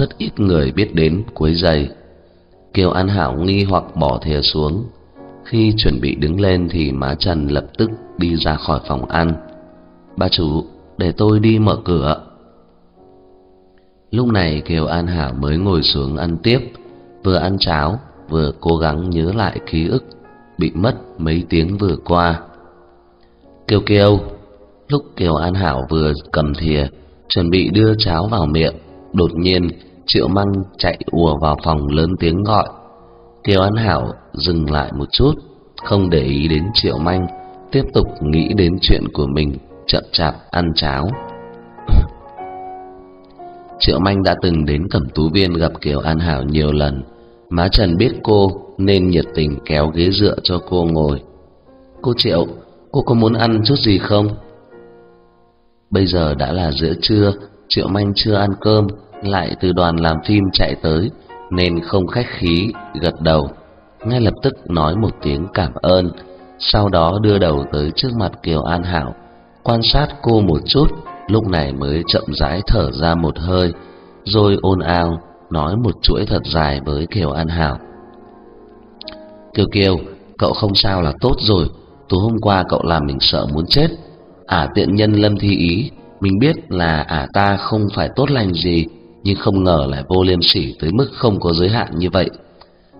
rất ít người biết đến cuối giày. Kiều An Hảo nghi hoặc bỏ thìa xuống. Khi chuẩn bị đứng lên thì má Trần lập tức đi ra khỏi phòng ăn. Ba chủ, để tôi đi mở cửa. Lúc này Kiều An Hảo mới ngồi xuống ăn tiếp, vừa ăn cháo, vừa cố gắng nhớ lại ký ức bị mất mấy tiếng vừa qua. Kiều Kiều, lúc Kiều An Hảo vừa cầm thìa, chuẩn bị đưa cháo vào miệng, đột nhiên Triệu Măng chạy ùa vào phòng lớn tiếng gọi. Kiều An Hảo dừng lại một chút, không để ý đến Triệu Manh, tiếp tục nghĩ đến chuyện của mình, chậm chạp ăn cháo. Triệu Manh đã từng đến Cẩm Tú Viên gặp Kiều An Hảo nhiều lần. Má Trần biết cô nên nhiệt tình kéo ghế dựa cho cô ngồi. Cô Triệu, cô có muốn ăn chút gì không? Bây giờ đã là giữa trưa, Triệu Manh chưa ăn cơm, lại từ đoàn làm phim chạy tới, nên không khách khí, gật đầu. Ngay lập tức nói một tiếng cảm ơn, sau đó đưa đầu tới trước mặt Kiều An Hảo, quan sát cô một chút, lúc này mới chậm rãi thở ra một hơi, rồi ôn ào nói một chuỗi thật dài với Kiều An Hảo. Kiều Kiều, cậu không sao là tốt rồi, tối hôm qua cậu làm mình sợ muốn chết. Ả tiện nhân Lâm Thi Ý, mình biết là ả ta không phải tốt lành gì, nhưng không ngờ lại vô liêm sỉ tới mức không có giới hạn như vậy.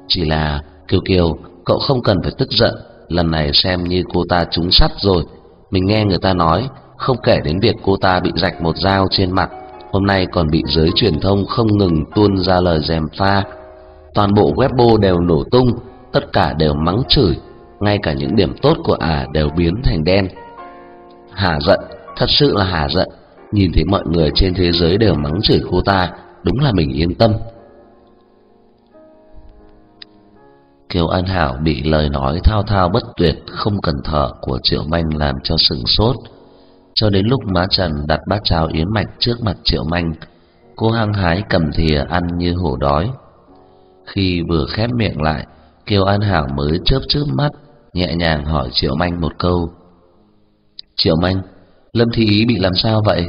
Chỉ là Kiều Kiều, cậu không cần phải tức giận, lần này xem như cô ta trúng sắt rồi. Mình nghe người ta nói, không kể đến việc cô ta bị rạch một dao trên mặt, hôm nay còn bị giới truyền thông không ngừng tuôn ra lời dèm pha. Toàn bộ Weibo đều nổ tung, tất cả đều mắng chửi, ngay cả những điểm tốt của ả đều biến thành đen. Hà giận, thật sự là hà giận, nhìn thấy mọi người trên thế giới đều mắng chửi cô ta, đúng là mình yên tâm. Kiều An Hảo bị lời nói thao thao bất tuyệt không cần thở của Triệu Manh làm cho sừng sốt. Cho đến lúc má Trần đặt bát cháo yến mạch trước mặt Triệu Manh, cô hăng hái cầm thìa ăn như hổ đói. Khi vừa khép miệng lại, Kiều An Hảo mới chớp chớp mắt, nhẹ nhàng hỏi Triệu Manh một câu. Triệu Manh, Lâm Thị Ý bị làm sao vậy?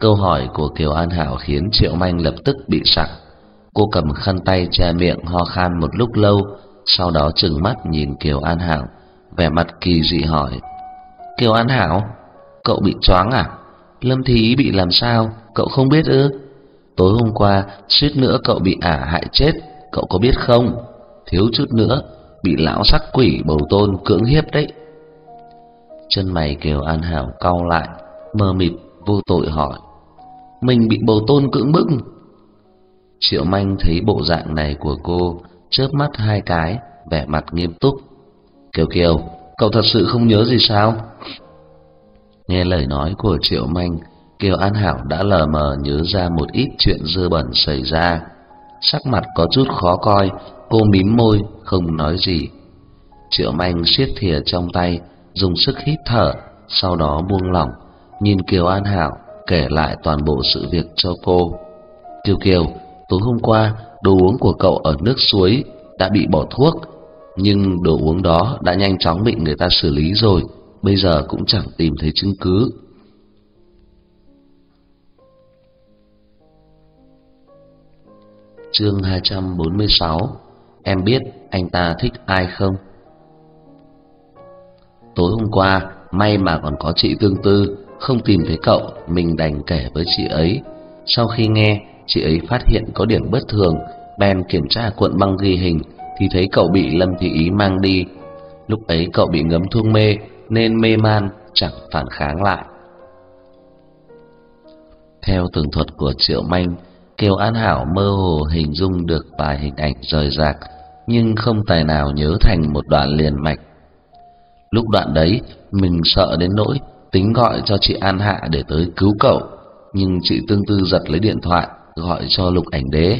Câu hỏi của Kiều An Hảo khiến Triệu Manh lập tức bị sặc. Cô cầm khăn tay che miệng ho khan một lúc lâu, sau đó trừng mắt nhìn Kiều An Hảo, vẻ mặt kỳ dị hỏi: "Kiều An Hảo, cậu bị choáng à? Lâm Thí bị làm sao, cậu không biết ư? Tối hôm qua suýt nữa cậu bị ả hại chết, cậu có biết không? Thiếu chút nữa bị lão sắc quỷ bầu tôn cưỡng hiếp đấy." Chân mày Kiều An Hảo cau lại, mờ mịt vô tội hỏi: "Mình bị bầu tôn cưỡng bức?" Triệu Manh thấy bộ dạng này của cô, chớp mắt hai cái, vẻ mặt nghiêm túc. "Kiều Kiều, cậu thật sự không nhớ gì sao?" Nghe lời nói của Triệu Manh, Kiều An Hảo đã lờ mờ nhớ ra một ít chuyện dơ bẩn xảy ra. Sắc mặt có chút khó coi, cô mím môi, không nói gì. Triệu Manh siết thìa trong tay, dùng sức hít thở, sau đó buông lỏng, nhìn Kiều An Hảo kể lại toàn bộ sự việc cho cô. Kiều Kiều, tối hôm qua đồ uống của cậu ở nước suối đã bị bỏ thuốc, nhưng đồ uống đó đã nhanh chóng bị người ta xử lý rồi, bây giờ cũng chẳng tìm thấy chứng cứ. Chương 246 Em biết anh ta thích ai không? Tối hôm qua, may mà còn có chị Tương Tư, không tìm thấy cậu, mình đành kể với chị ấy. Sau khi nghe, chị ấy phát hiện có điểm bất thường, bèn kiểm tra cuộn băng ghi hình thì thấy cậu bị Lâm Thị Ý mang đi. Lúc ấy cậu bị ngấm thuốc mê nên mê man, chẳng phản kháng lại. Theo tường thuật của Triệu Manh, Kiều An Hảo mơ hồ hình dung được vài hình ảnh rời rạc, nhưng không tài nào nhớ thành một đoạn liền mạch. Lúc đoạn đấy, mình sợ đến nỗi tính gọi cho chị An Hạ để tới cứu cậu, nhưng chị Tương Tư giật lấy điện thoại gọi cho Lục Ảnh Đế.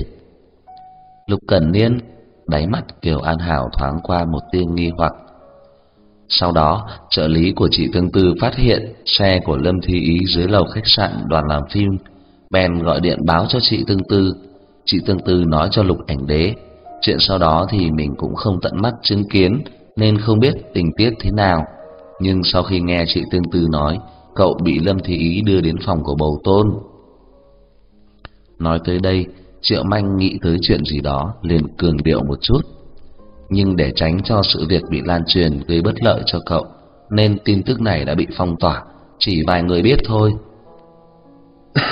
Lục Cẩn Niên, đáy mắt Kiều An Hảo thoáng qua một tia nghi hoặc. Sau đó, trợ lý của chị Tương Tư phát hiện xe của Lâm Thi Ý dưới lầu khách sạn đoàn làm phim, bèn gọi điện báo cho chị Tương Tư. Chị Tương Tư nói cho Lục Ảnh Đế, chuyện sau đó thì mình cũng không tận mắt chứng kiến nên không biết tình tiết thế nào. Nhưng sau khi nghe chị Tương Tư nói, cậu bị Lâm Thị Ý đưa đến phòng của bầu tôn. Nói tới đây, Triệu Manh nghĩ tới chuyện gì đó, liền cường điệu một chút. Nhưng để tránh cho sự việc bị lan truyền gây bất lợi cho cậu, nên tin tức này đã bị phong tỏa, chỉ vài người biết thôi.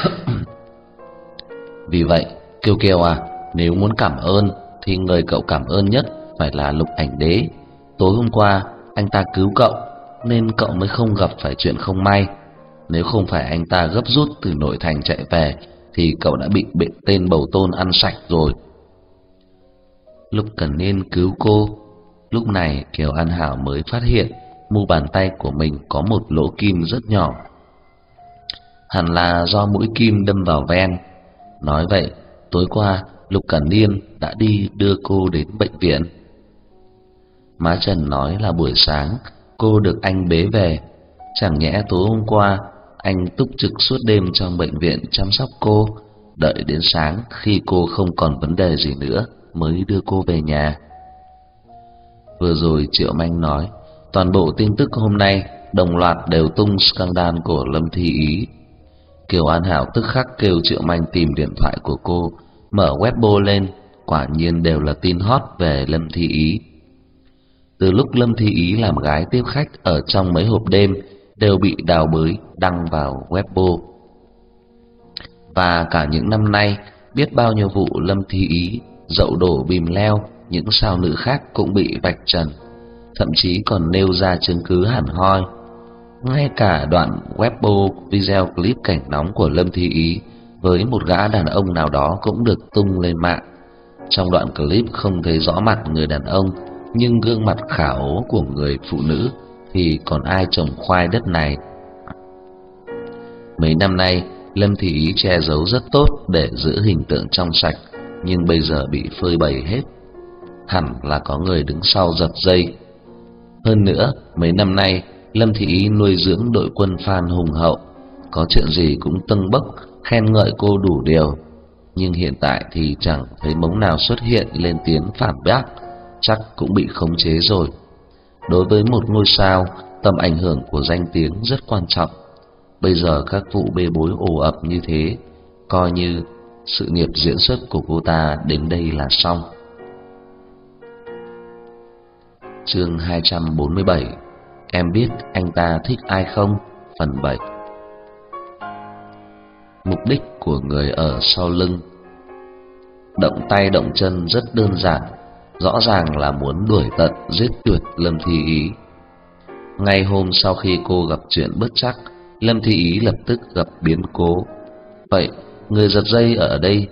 Vì vậy, Kiều Kiều à, nếu muốn cảm ơn thì người cậu cảm ơn nhất phải là Lục Ảnh Đế. Tối hôm qua anh ta cứu cậu nên cậu mới không gặp phải chuyện không may. Nếu không phải anh ta gấp rút từ nội thành chạy về thì cậu đã bị bệnh tên bầu tôn ăn sạch rồi. Lúc cần nên cứu cô, lúc này Kiều An Hảo mới phát hiện mu bàn tay của mình có một lỗ kim rất nhỏ. Hẳn là do mũi kim đâm vào ven. Nói vậy, tối qua Lục Cẩn Niên đã đi đưa cô đến bệnh viện. Má Trần nói là buổi sáng cô được anh bế về, chẳng nhẽ tối hôm qua anh túc trực suốt đêm trong bệnh viện chăm sóc cô, đợi đến sáng khi cô không còn vấn đề gì nữa mới đưa cô về nhà. Vừa rồi Triệu Manh nói, toàn bộ tin tức hôm nay đồng loạt đều tung scandal của Lâm Thi Ý. Kiều An Hảo tức khắc kêu Triệu Manh tìm điện thoại của cô, mở Weibo lên, quả nhiên đều là tin hot về Lâm Thi Ý. Từ lúc Lâm Thi Ý làm gái tiếp khách ở trong mấy hộp đêm đều bị đào bới đăng vào Weibo. Và cả những năm nay, biết bao nhiêu vụ Lâm Thi Ý dậu đổ bìm leo, những sao nữ khác cũng bị vạch trần, thậm chí còn nêu ra chứng cứ hẳn hoi. Ngay cả đoạn Weibo video clip cảnh nóng của Lâm Thi Ý với một gã đàn ông nào đó cũng được tung lên mạng. Trong đoạn clip không thấy rõ mặt người đàn ông, nhưng gương mặt khảo của người phụ nữ thì còn ai trồng khoai đất này. Mấy năm nay, Lâm Thị Ý che giấu rất tốt để giữ hình tượng trong sạch, nhưng bây giờ bị phơi bày hết. Hẳn là có người đứng sau giật dây. Hơn nữa, mấy năm nay, Lâm Thị Ý nuôi dưỡng đội quân phan hùng hậu, có chuyện gì cũng tâng bốc, khen ngợi cô đủ điều. Nhưng hiện tại thì chẳng thấy mống nào xuất hiện lên tiếng phản bác, chắc cũng bị khống chế rồi. Đối với một ngôi sao, tầm ảnh hưởng của danh tiếng rất quan trọng. Bây giờ các vụ bê bối ồ ập như thế, coi như sự nghiệp diễn xuất của cô ta đến đây là xong. Chương 247 Em biết anh ta thích ai không? Phần 7 Mục đích của người ở sau lưng Động tay động chân rất đơn giản Rõ ràng là muốn đuổi tận, giết tuyệt Lâm Thi Ý. Ngay hôm sau khi cô gặp chuyện bất chắc, Lâm Thi Ý lập tức gặp biến cố. Vậy, người giật dây ở đây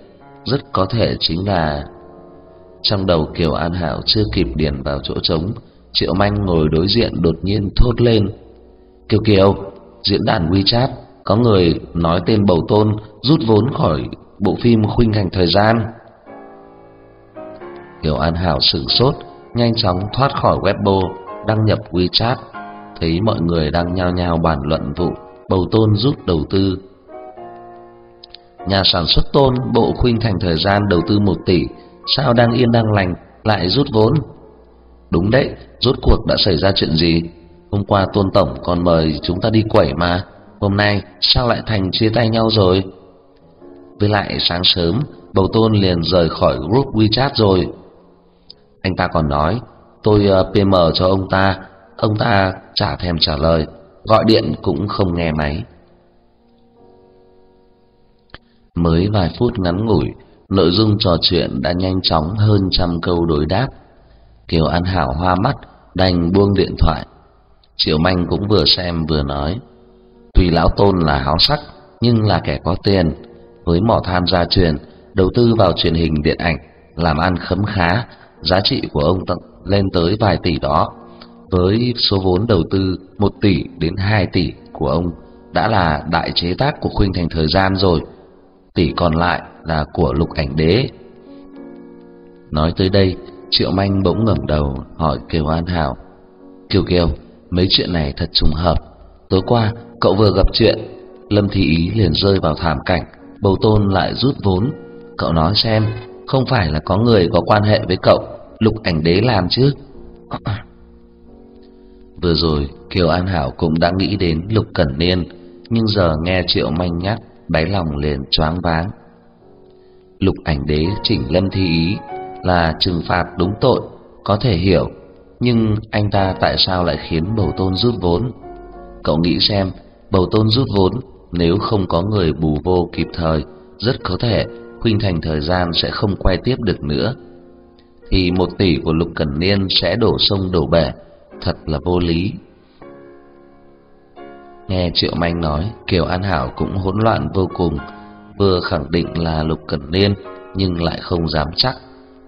Rất có thể chính là Trong đầu Kiều An Hảo chưa kịp điền vào chỗ trống, Triệu Manh ngồi đối diện đột nhiên thốt lên. Kiều Kiều, Diễn đàn WeChat, Có người nói tên bầu tôn Rút vốn khỏi bộ phim khuynh hành thời gian. Kiều An Hảo sửng sốt, Nhanh chóng thoát khỏi Weibo, Đăng nhập WeChat. Thấy mọi người đang nhao nhao bàn luận vụ Bầu tôn rút đầu tư. Nhà sản xuất tôn Bộ khuynh thành thời gian đầu tư 1 tỷ, Sao đang yên đang lành, Lại rút vốn? Đúng đấy, Rốt cuộc đã xảy ra chuyện gì? Hôm qua tôn tổng còn mời chúng ta đi quẩy mà, Hôm nay sao lại thành chia tay nhau rồi? Với lại sáng sớm, Bầu tôn liền rời khỏi group WeChat rồi. Anh ta còn nói, Tôi ờ, PM cho ông ta. Ông ta chả thèm trả lời, Gọi điện cũng không nghe máy. Mới vài phút ngắn ngủi, Nội dung trò chuyện đã nhanh chóng hơn trăm câu đối đáp. Kiều An Hảo hoa mắt, đành buông điện thoại. Triệu Manh cũng vừa xem vừa nói Tuy lão tôn là háo sắc, Nhưng là kẻ có tiền. Với mỏ than gia truyền, Đầu tư vào truyền hình điện ảnh, Làm ăn khấm khá Giá trị của ông tận lên tới vài tỷ đó. Với số vốn đầu tư 1 tỷ đến 2 tỷ của ông Đã là đại chế tác của khuynh thành thời gian rồi, Tỷ còn lại là của lục ảnh đế. Nói tới đây, Triệu Manh bỗng ngẩng đầu hỏi Kiều An Hảo, Kiều Kiều, Mấy chuyện này thật trùng hợp. Tối qua, cậu vừa gặp chuyện. Lâm Thị Ý liền rơi vào thảm cảnh, Bầu Tôn lại rút vốn. Cậu nói xem. Không phải là có người có quan hệ với cậu Lục ảnh đế làm chứ Vừa rồi Kiều An Hảo cũng đã nghĩ đến Lục Cẩn Niên Nhưng giờ nghe Triệu Manh nhắc Đáy lòng liền choáng váng Lục Ảnh Đế chỉnh Lâm Thi Ý là trừng phạt đúng tội, có thể hiểu, nhưng anh ta tại sao lại khiến Bầu Tôn rút vốn? Cậu nghĩ xem, Bầu Tôn rút vốn nếu không có người bù vô kịp thời, rất có thể khuynh thành thời gian sẽ không quay tiếp được nữa. Thì một tỷ của Lục Cẩn Niên sẽ đổ sông đổ bể, thật là vô lý. Nghe Triệu Manh nói, Kiều An Hảo cũng hỗn loạn vô cùng, vừa khẳng định là Lục Cẩn Niên nhưng lại không dám chắc.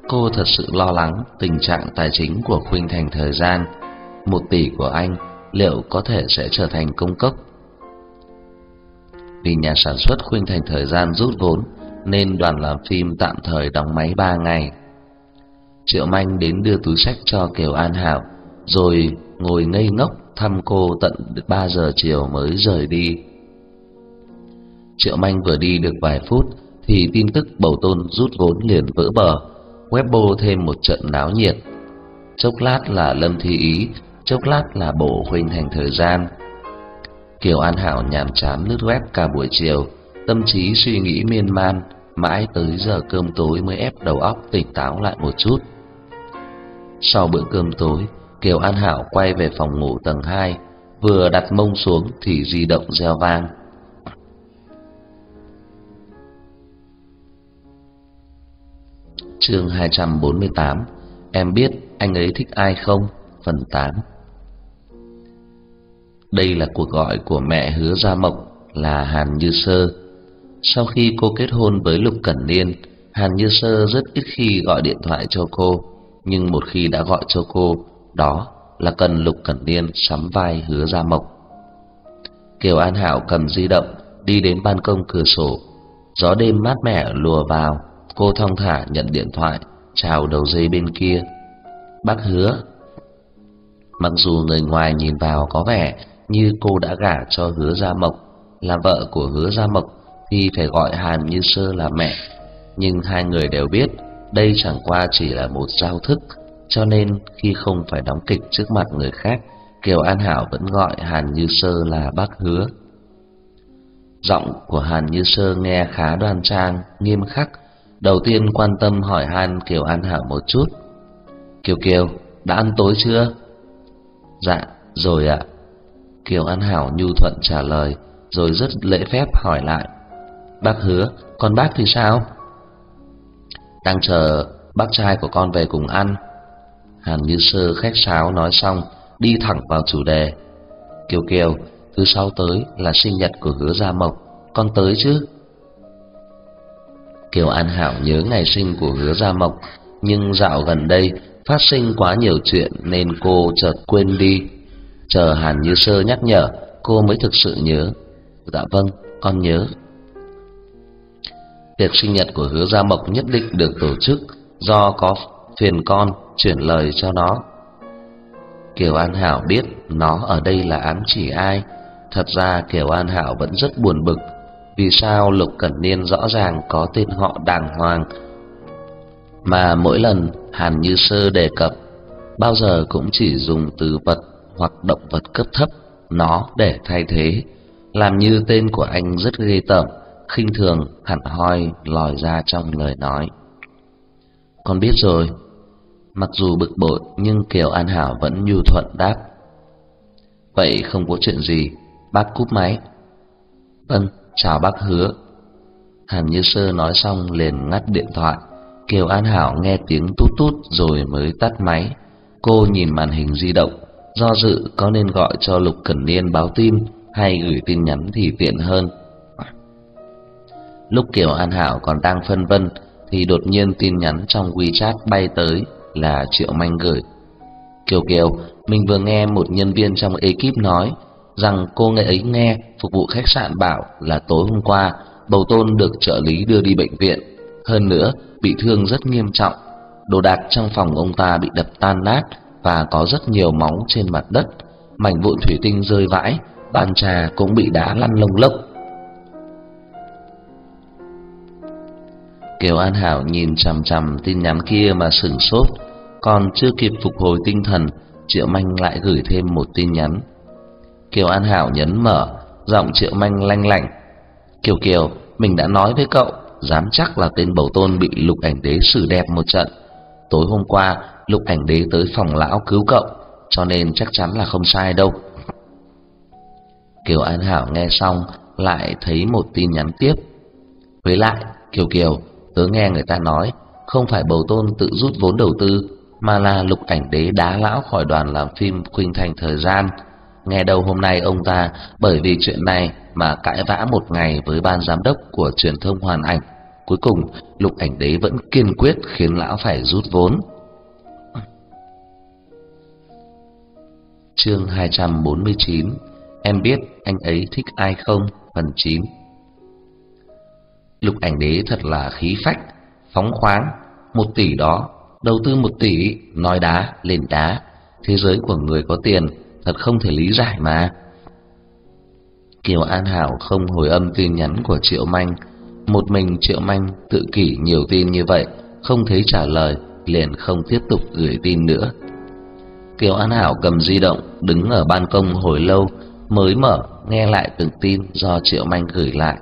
Cô thật sự lo lắng tình trạng tài chính của Khuynh Thành thời gian, một tỷ của anh liệu có thể sẽ trở thành công cốc. Vì nhà sản xuất Khuynh Thành thời gian rút vốn nên đoàn làm phim tạm thời đóng máy ba ngày. Triệu Manh đến đưa túi sách cho Kiều An Hảo, rồi ngồi ngây ngốc thăm cô tận 3 giờ chiều mới rời đi. Triệu Manh vừa đi được vài phút thì tin tức bầu tôn rút vốn liền vỡ bờ, Weibo thêm một trận náo nhiệt. Chốc lát là Lâm Thi Ý, chốc lát là Bộ Huynh Thành thời gian. Kiều An Hảo nhàm chán lướt web cả buổi chiều, tâm trí suy nghĩ miên man, mãi tới giờ cơm tối mới ép đầu óc tỉnh táo lại một chút. Sau bữa cơm tối, Kiều An Hảo quay về phòng ngủ tầng 2, vừa đặt mông xuống thì di động reo vang. Chương 248 Em biết anh ấy thích ai không? Phần 8 Đây là cuộc gọi của mẹ hứa Gia Mộc là Hàn Như Sơ. Sau khi cô kết hôn với Lục Cẩn Niên, Hàn Như Sơ rất ít khi gọi điện thoại cho cô, nhưng một khi đã gọi cho cô, đó là cần Lục Cẩn Niên sắm vai hứa Gia Mộc. Kiều An Hảo cầm di động đi đến ban công cửa sổ, gió đêm mát mẻ lùa vào, cô thong thả nhận điện thoại, chào đầu dây bên kia. Bác hứa. Mặc dù người ngoài nhìn vào có vẻ như cô đã gả cho hứa Gia Mộc, là vợ của hứa Gia Mộc thì phải gọi Hàn Như Sơ là mẹ, nhưng hai người đều biết đây chẳng qua chỉ là một giao thức cho nên khi không phải đóng kịch trước mặt người khác, Kiều An Hảo vẫn gọi Hàn Như Sơ là bác hứa. Giọng của Hàn Như Sơ nghe khá đoan trang, nghiêm khắc, đầu tiên quan tâm hỏi han Kiều An Hảo một chút. "Kiều Kiều, đã ăn tối chưa?" "Dạ, rồi ạ." Kiều An Hảo nhu thuận trả lời, rồi rất lễ phép hỏi lại. "Bác hứa, còn bác thì sao?" "Đang chờ bác trai của con về cùng ăn." Hàn Như Sơ khách sáo nói xong, đi thẳng vào chủ đề. Kiều Kiều, thứ sáu tới là sinh nhật của Hứa Gia Mộc, con tới chứ? Kiều An Hảo nhớ ngày sinh của Hứa Gia Mộc, nhưng dạo gần đây phát sinh quá nhiều chuyện nên cô chợt quên đi. Chờ Hàn Như Sơ nhắc nhở, cô mới thực sự nhớ. Dạ vâng, con nhớ. Tiệc sinh nhật của Hứa Gia Mộc nhất định được tổ chức do có phiền con chuyển lời cho nó. Kiều An Hảo biết nó ở đây là ám chỉ ai. Thật ra Kiều An Hảo vẫn rất buồn bực. Vì sao Lục Cẩn Niên rõ ràng có tên họ đàng hoàng, mà mỗi lần Hàn Như Sơ đề cập, bao giờ cũng chỉ dùng từ vật hoặc động vật cấp thấp nó để thay thế, làm như tên của anh rất ghê tởm, khinh thường, hẳn hoi lòi ra trong lời nói. Con biết rồi, Mặc dù bực bội nhưng Kiều An Hảo vẫn nhu thuận đáp. Vậy không có chuyện gì, bác cúp máy. Vâng, chào bác hứa. Hàn Như Sơ nói xong liền ngắt điện thoại. Kiều An Hảo nghe tiếng tút tút rồi mới tắt máy. Cô nhìn màn hình di động, do dự có nên gọi cho Lục Cẩn Niên báo tin hay gửi tin nhắn thì tiện hơn. Lúc Kiều An Hảo còn đang phân vân thì đột nhiên tin nhắn trong WeChat bay tới là Triệu Manh gửi. Kiều Kiều, mình vừa nghe một nhân viên trong ekip nói rằng cô nghệ ấy nghe phục vụ khách sạn bảo là tối hôm qua bầu tôn được trợ lý đưa đi bệnh viện, hơn nữa bị thương rất nghiêm trọng. Đồ đạc trong phòng ông ta bị đập tan nát và có rất nhiều máu trên mặt đất, mảnh vụn thủy tinh rơi vãi, bàn trà cũng bị đá lăn lông lốc. Kiều An Hảo nhìn chằm chằm tin nhắn kia mà sửng sốt, còn chưa kịp phục hồi tinh thần, Triệu Manh lại gửi thêm một tin nhắn. Kiều An Hảo nhấn mở, giọng Triệu Manh lanh lảnh. "Kiều Kiều, mình đã nói với cậu, dám chắc là tên bầu tôn bị lục ảnh đế xử đẹp một trận. Tối hôm qua, lục ảnh đế tới phòng lão cứu cậu, cho nên chắc chắn là không sai đâu. Kiều An Hảo nghe xong, lại thấy một tin nhắn tiếp. Với lại, Kiều Kiều, tớ nghe người ta nói, không phải bầu tôn tự rút vốn đầu tư, mà là lục ảnh đế đá lão khỏi đoàn làm phim Khuynh Thành thời gian. Nghe đâu hôm nay ông ta bởi vì chuyện này mà cãi vã một ngày với ban giám đốc của truyền thông hoàn ảnh. Cuối cùng, lục ảnh đế vẫn kiên quyết khiến lão phải rút vốn. Chương 249 Em biết anh ấy thích ai không? Phần 9 Lục ảnh đế thật là khí phách, phóng khoáng, một tỷ đó, đầu tư một tỷ, nói đá, lên đá. Thế giới của người có tiền thật không thể lý giải mà. Kiều An Hảo không hồi âm tin nhắn của Triệu Manh, một mình Triệu Manh tự kỷ nhiều tin như vậy, không thấy trả lời, liền không tiếp tục gửi tin nữa. Kiều An Hảo cầm di động, đứng ở ban công hồi lâu, mới mở nghe lại từng tin do Triệu Manh gửi lại.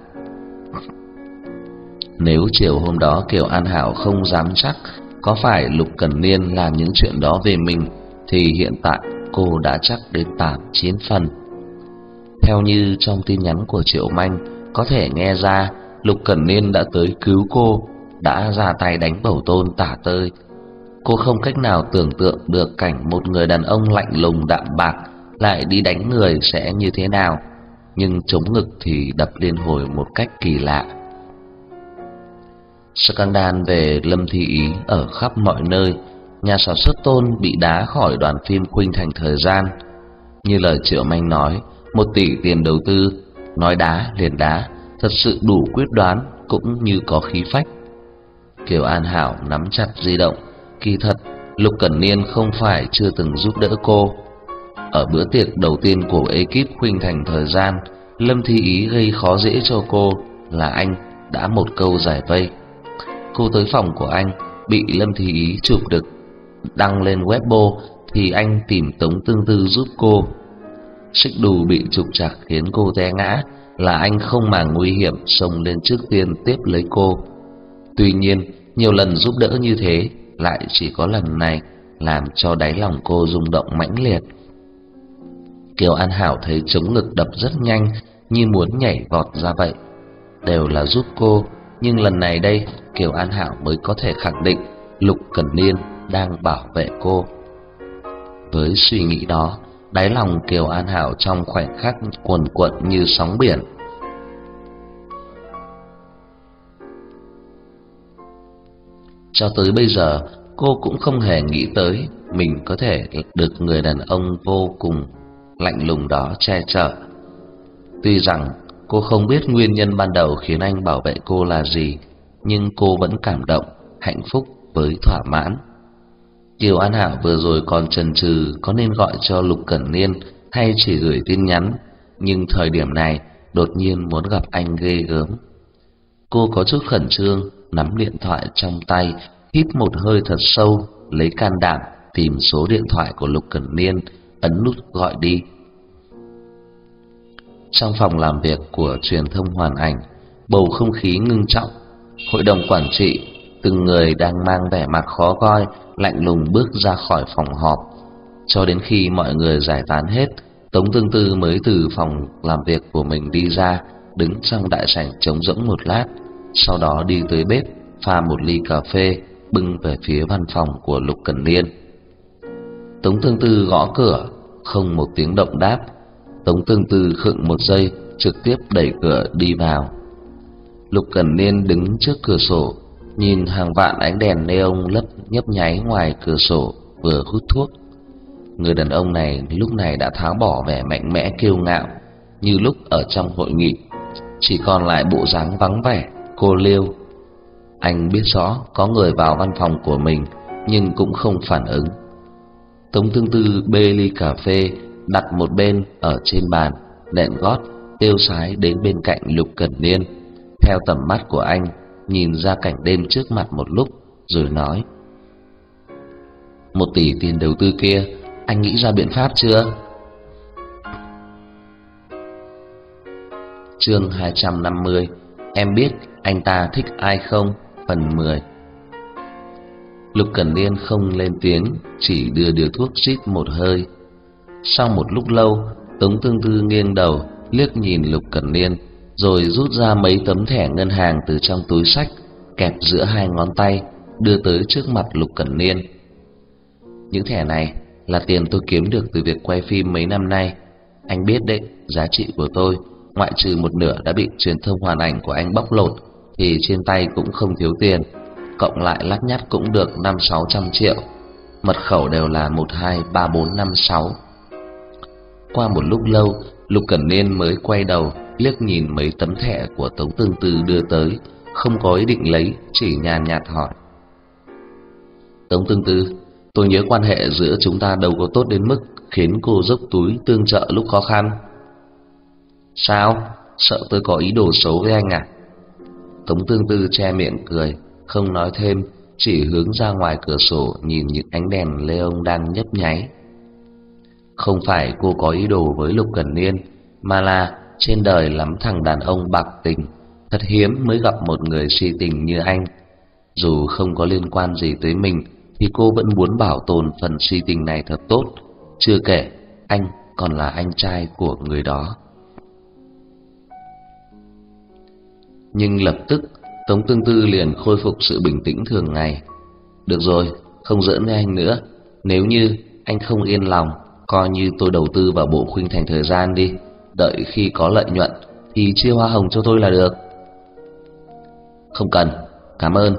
Nếu chiều hôm đó Kiều An Hảo không dám chắc có phải Lục Cẩn Niên làm những chuyện đó về mình thì hiện tại cô đã chắc đến tám chín phần. Theo như trong tin nhắn của Triệu Manh có thể nghe ra Lục Cẩn Niên đã tới cứu cô, đã ra tay đánh bầu tôn tả tơi. Cô không cách nào tưởng tượng được cảnh một người đàn ông lạnh lùng đạm bạc lại đi đánh người sẽ như thế nào, nhưng chống ngực thì đập liên hồi một cách kỳ lạ. Scandal về Lâm Thi Ý ở khắp mọi nơi, nhà sản xuất Tôn bị đá khỏi đoàn phim Khuynh Thành thời gian. Như lời Triệu Manh nói, một tỷ tiền đầu tư, nói đá liền đá, thật sự đủ quyết đoán cũng như có khí phách. Kiều An Hảo nắm chặt di động, kỳ thật Lục Cẩn Niên không phải chưa từng giúp đỡ cô. Ở bữa tiệc đầu tiên của ekip Khuynh Thành thời gian, Lâm Thi Ý gây khó dễ cho cô là anh đã một câu giải vây. Cô tới phòng của anh, bị Lâm thí Ý chụp được đăng lên Weibo thì anh tìm Tống Tương Tư giúp cô. Xích đù bị trục trặc khiến cô té ngã, là anh không màng nguy hiểm xông lên trước tiên tiếp lấy cô. Tuy nhiên, nhiều lần giúp đỡ như thế, lại chỉ có lần này làm cho đáy lòng cô rung động mãnh liệt. Kiều An Hảo thấy chống ngực đập rất nhanh, như muốn nhảy vọt ra vậy. Đều là giúp cô, nhưng lần này đây Kiều An Hảo mới có thể khẳng định Lục Cẩn Niên đang bảo vệ cô. Với suy nghĩ đó, đáy lòng Kiều An Hảo trong khoảnh khắc cuồn cuộn như sóng biển. Cho tới bây giờ, cô cũng không hề nghĩ tới mình có thể được người đàn ông vô cùng lạnh lùng đó che chở. Tuy rằng cô không biết nguyên nhân ban đầu khiến anh bảo vệ cô là gì, nhưng cô vẫn cảm động, hạnh phúc với thỏa mãn. Kiều An Hảo vừa rồi còn chần chừ có nên gọi cho Lục Cẩn Niên hay chỉ gửi tin nhắn, nhưng thời điểm này đột nhiên muốn gặp anh ghê gớm. Cô có chút khẩn trương, nắm điện thoại trong tay, hít một hơi thật sâu, lấy can đảm tìm số điện thoại của Lục Cẩn Niên, ấn nút gọi đi. Trong phòng làm việc của truyền thông hoàn ảnh, bầu không khí ngưng trọng. Hội đồng quản trị, từng người đang mang vẻ mặt khó coi, lạnh lùng bước ra khỏi phòng họp. Cho đến khi mọi người giải tán hết, Tống Tương Tư mới từ phòng làm việc của mình đi ra, đứng trong đại sảnh trống rỗng một lát, sau đó đi tới bếp pha một ly cà phê, bưng về phía văn phòng của Lục Cần Niên. Tống Tương Tư gõ cửa, không một tiếng động đáp. Tống Tương Tư khựng một giây, trực tiếp đẩy cửa đi vào. Lục Cần Niên đứng trước cửa sổ, nhìn hàng vạn ánh đèn neon lấp nhấp nháy ngoài cửa sổ, vừa hút thuốc. Người đàn ông này lúc này đã tháo bỏ vẻ mạnh mẽ kiêu ngạo, như lúc ở trong hội nghị, chỉ còn lại bộ dáng vắng vẻ, cô liêu. Anh biết rõ có người vào văn phòng của mình, nhưng cũng không phản ứng. Tống Tương Tư bê ly cà phê đặt một bên ở trên bàn, nện gót tiêu sái đến bên cạnh Lục Cẩn Niên. Theo tầm mắt của anh, nhìn ra cảnh đêm trước mặt một lúc, rồi nói: "Một tỷ tiền đầu tư kia, anh nghĩ ra biện pháp chưa?" Chương 250 Em biết anh ta thích ai không? Phần 10 Lục Cẩn Niên không lên tiếng, chỉ đưa điều thuốc rít một hơi. Sau một lúc lâu, Tống Tương Tư nghiêng đầu, liếc nhìn Lục Cẩn Niên, rồi rút ra mấy tấm thẻ ngân hàng từ trong túi sách, kẹp giữa hai ngón tay, đưa tới trước mặt Lục Cẩn Niên. Những thẻ này là tiền tôi kiếm được từ việc quay phim mấy năm nay. Anh biết đấy, giá trị của tôi, ngoại trừ một nửa đã bị truyền thông hoàn ảnh của anh bóc lột, thì trên tay cũng không thiếu tiền. Cộng lại lát nhát cũng được năm sáu trăm triệu. Mật khẩu đều là một hai ba bốn năm sáu. Qua một lúc lâu, Lục Cẩn Niên mới quay đầu liếc nhìn mấy tấm thẻ của Tống Tương Tư đưa tới, không có ý định lấy, chỉ nhàn nhạt hỏi. Tống Tương Tư, tôi nhớ quan hệ giữa chúng ta đâu có tốt đến mức khiến cô dốc túi tương trợ lúc khó khăn. Sao? Sợ tôi có ý đồ xấu với anh à? Tống Tương Tư che miệng cười, không nói thêm, chỉ hướng ra ngoài cửa sổ nhìn những ánh đèn lê ông đang nhấp nháy. Không phải cô có ý đồ với Lục Cẩn Niên, mà là trên đời lắm thằng đàn ông bạc tình, thật hiếm mới gặp một người si tình như anh. Dù không có liên quan gì tới mình, thì cô vẫn muốn bảo tồn phần si tình này thật tốt. Chưa kể, anh còn là anh trai của người đó. Nhưng lập tức, Tống Tương Tư liền khôi phục sự bình tĩnh thường ngày. Được rồi, không giỡn với anh nữa. Nếu như anh không yên lòng, coi như tôi đầu tư vào bộ khuynh thành thời gian đi. Đợi khi có lợi nhuận thì chia hoa hồng cho tôi là được. Không cần, cảm ơn.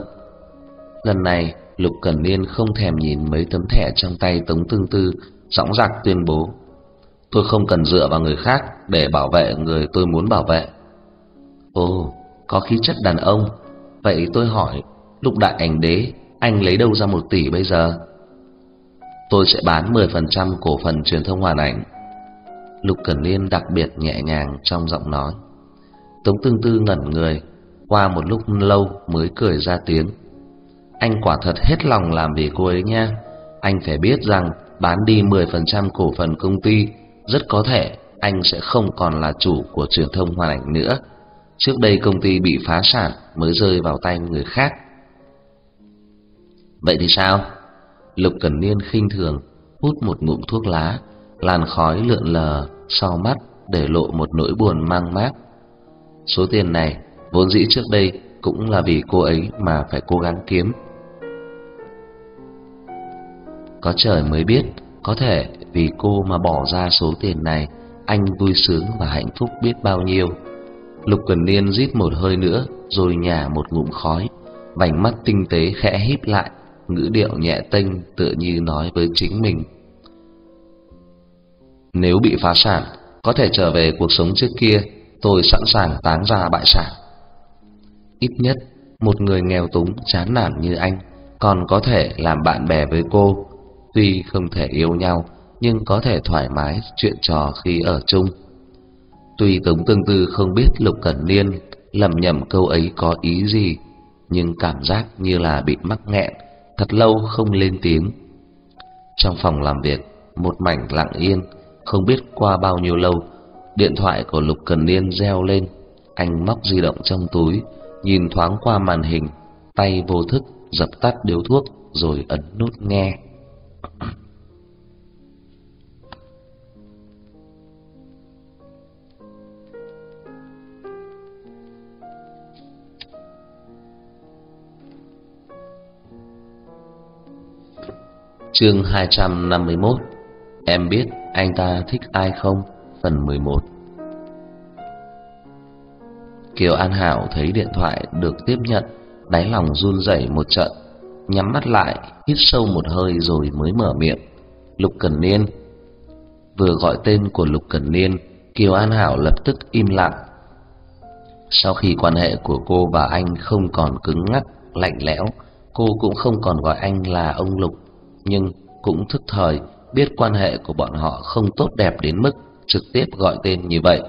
Lần này, Lục Cẩn Niên không thèm nhìn mấy tấm thẻ trong tay Tống Tương Tư, dõng dạc tuyên bố: "Tôi không cần dựa vào người khác để bảo vệ người tôi muốn bảo vệ." Ồ, có khí chất đàn ông. Vậy tôi hỏi, Lục Đại Ảnh Đế, anh lấy đâu ra một tỷ bây giờ? Tôi sẽ bán 10% cổ phần truyền thông hoàn ảnh. Lục Cẩn Niên đặc biệt nhẹ nhàng trong giọng nói. Tống Tương Tư ngẩn người, qua một lúc lâu mới cười ra tiếng. Anh quả thật hết lòng làm vì cô ấy nha. Anh phải biết rằng bán đi 10% cổ phần công ty, rất có thể anh sẽ không còn là chủ của truyền thông hoàn ảnh nữa. Trước đây công ty bị phá sản mới rơi vào tay người khác. Vậy thì sao? Lục Cẩn Niên khinh thường hút một ngụm thuốc lá, làn khói lượn lờ sau mắt để lộ một nỗi buồn mang mát. Số tiền này vốn dĩ trước đây cũng là vì cô ấy mà phải cố gắng kiếm. Có trời mới biết, có thể vì cô mà bỏ ra số tiền này, anh vui sướng và hạnh phúc biết bao nhiêu. Lục Cần Niên rít một hơi nữa, rồi nhả một ngụm khói, vành mắt tinh tế khẽ híp lại, ngữ điệu nhẹ tênh tựa như nói với chính mình. Nếu bị phá sản, có thể trở về cuộc sống trước kia, tôi sẵn sàng táng ra bại sản. Ít nhất, một người nghèo túng chán nản như anh còn có thể làm bạn bè với cô, tuy không thể yêu nhau nhưng có thể thoải mái chuyện trò khi ở chung. Tuy Tống Tương Tư không biết Lục Cẩn Niên lầm nhầm câu ấy có ý gì, nhưng cảm giác như là bị mắc nghẹn, thật lâu không lên tiếng. Trong phòng làm việc, một mảnh lặng yên, không biết qua bao nhiêu lâu, điện thoại của Lục cần Niên reo lên, anh móc di động trong túi, nhìn thoáng qua màn hình, tay vô thức dập tắt điếu thuốc rồi ấn nút nghe. Chương 251 Em biết anh ta thích ai không? Phần 11 Kiều An Hảo thấy điện thoại được tiếp nhận, đáy lòng run rẩy một trận, nhắm mắt lại, hít sâu một hơi rồi mới mở miệng. Lục cần Niên. Vừa gọi tên của Lục cần Niên, Kiều An Hảo lập tức im lặng. Sau khi quan hệ của cô và anh không còn cứng ngắc, lạnh lẽo, cô cũng không còn gọi anh là ông Lục nhưng cũng thức thời biết quan hệ của bọn họ không tốt đẹp đến mức trực tiếp gọi tên như vậy.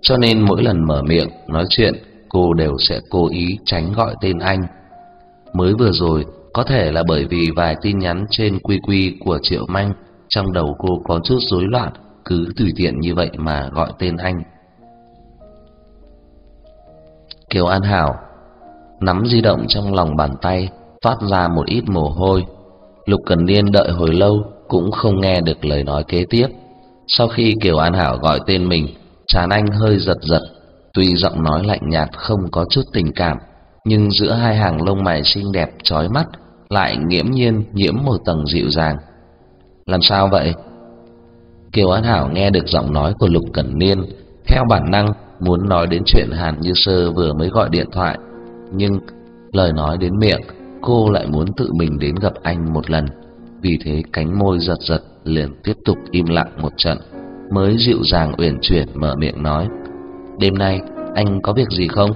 Cho nên mỗi lần mở miệng nói chuyện, cô đều sẽ cố ý tránh gọi tên anh. Mới vừa rồi, có thể là bởi vì vài tin nhắn trên quy quy của Triệu Manh, trong đầu cô có chút rối loạn, cứ tùy tiện như vậy mà gọi tên anh. Kiều An Hảo nắm di động trong lòng bàn tay, toát ra một ít mồ hôi. Lục Cần Niên đợi hồi lâu cũng không nghe được lời nói kế tiếp. Sau khi Kiều An Hảo gọi tên mình, trán anh hơi giật giật, tuy giọng nói lạnh nhạt không có chút tình cảm, nhưng giữa hai hàng lông mày xinh đẹp chói mắt lại nghiễm nhiên nhiễm một tầng dịu dàng. Làm sao vậy? Kiều An Hảo nghe được giọng nói của Lục Cẩn Niên, theo bản năng muốn nói đến chuyện Hàn Như Sơ vừa mới gọi điện thoại, nhưng lời nói đến miệng, cô lại muốn tự mình đến gặp anh một lần. Vì thế cánh môi giật giật liền tiếp tục im lặng một trận, mới dịu dàng uyển chuyển mở miệng nói: "Đêm nay anh có việc gì không?"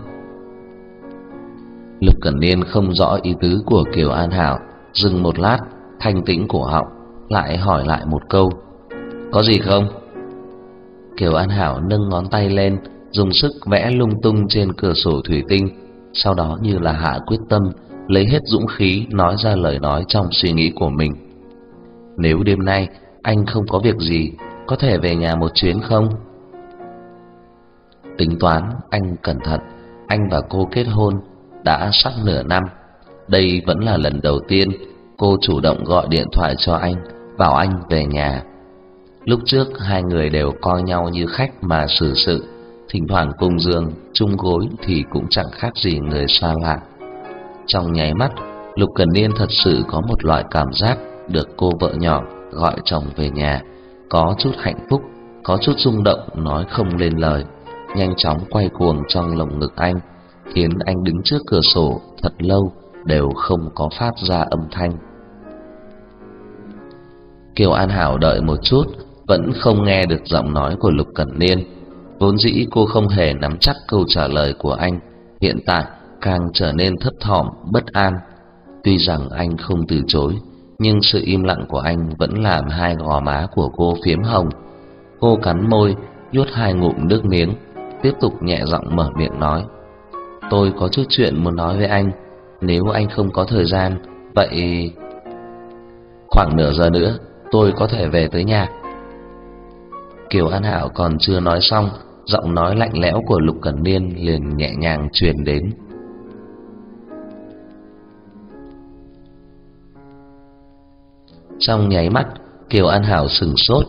Lục Cẩn Niên không rõ ý tứ của Kiều An Hảo, dừng một lát, thanh tĩnh cổ họng, lại hỏi lại một câu: "Có gì không?" Kiều An Hảo nâng ngón tay lên, dùng sức vẽ lung tung trên cửa sổ thủy tinh, sau đó như là hạ quyết tâm, lấy hết dũng khí nói ra lời nói trong suy nghĩ của mình. Nếu đêm nay anh không có việc gì, có thể về nhà một chuyến không? Tính toán, anh cẩn thận, anh và cô kết hôn đã sắp nửa năm. Đây vẫn là lần đầu tiên cô chủ động gọi điện thoại cho anh, bảo anh về nhà. Lúc trước hai người đều coi nhau như khách mà xử sự, thỉnh thoảng cùng giường, chung gối thì cũng chẳng khác gì người xa lạ. Trong nháy mắt, Lục Cần Niên thật sự có một loại cảm giác được cô vợ nhỏ gọi chồng về nhà, có chút hạnh phúc, có chút rung động nói không lên lời, nhanh chóng quay cuồng trong lồng ngực anh, khiến anh đứng trước cửa sổ thật lâu đều không có phát ra âm thanh. Kiều An Hảo đợi một chút, vẫn không nghe được giọng nói của Lục Cẩn Niên. Vốn dĩ cô không hề nắm chắc câu trả lời của anh, hiện tại càng trở nên thấp thỏm, bất an. Tuy rằng anh không từ chối, nhưng sự im lặng của anh vẫn làm hai gò má của cô phiếm hồng. Cô cắn môi, nuốt hai ngụm nước miếng, tiếp tục nhẹ giọng mở miệng nói: "Tôi có chút chuyện muốn nói với anh, nếu anh không có thời gian, vậy khoảng nửa giờ nữa tôi có thể về tới nhà." Kiều An Hảo còn chưa nói xong, giọng nói lạnh lẽo của Lục Cẩn Niên liền nhẹ nhàng truyền đến. Trong nháy mắt, Kiều An Hảo sừng sốt,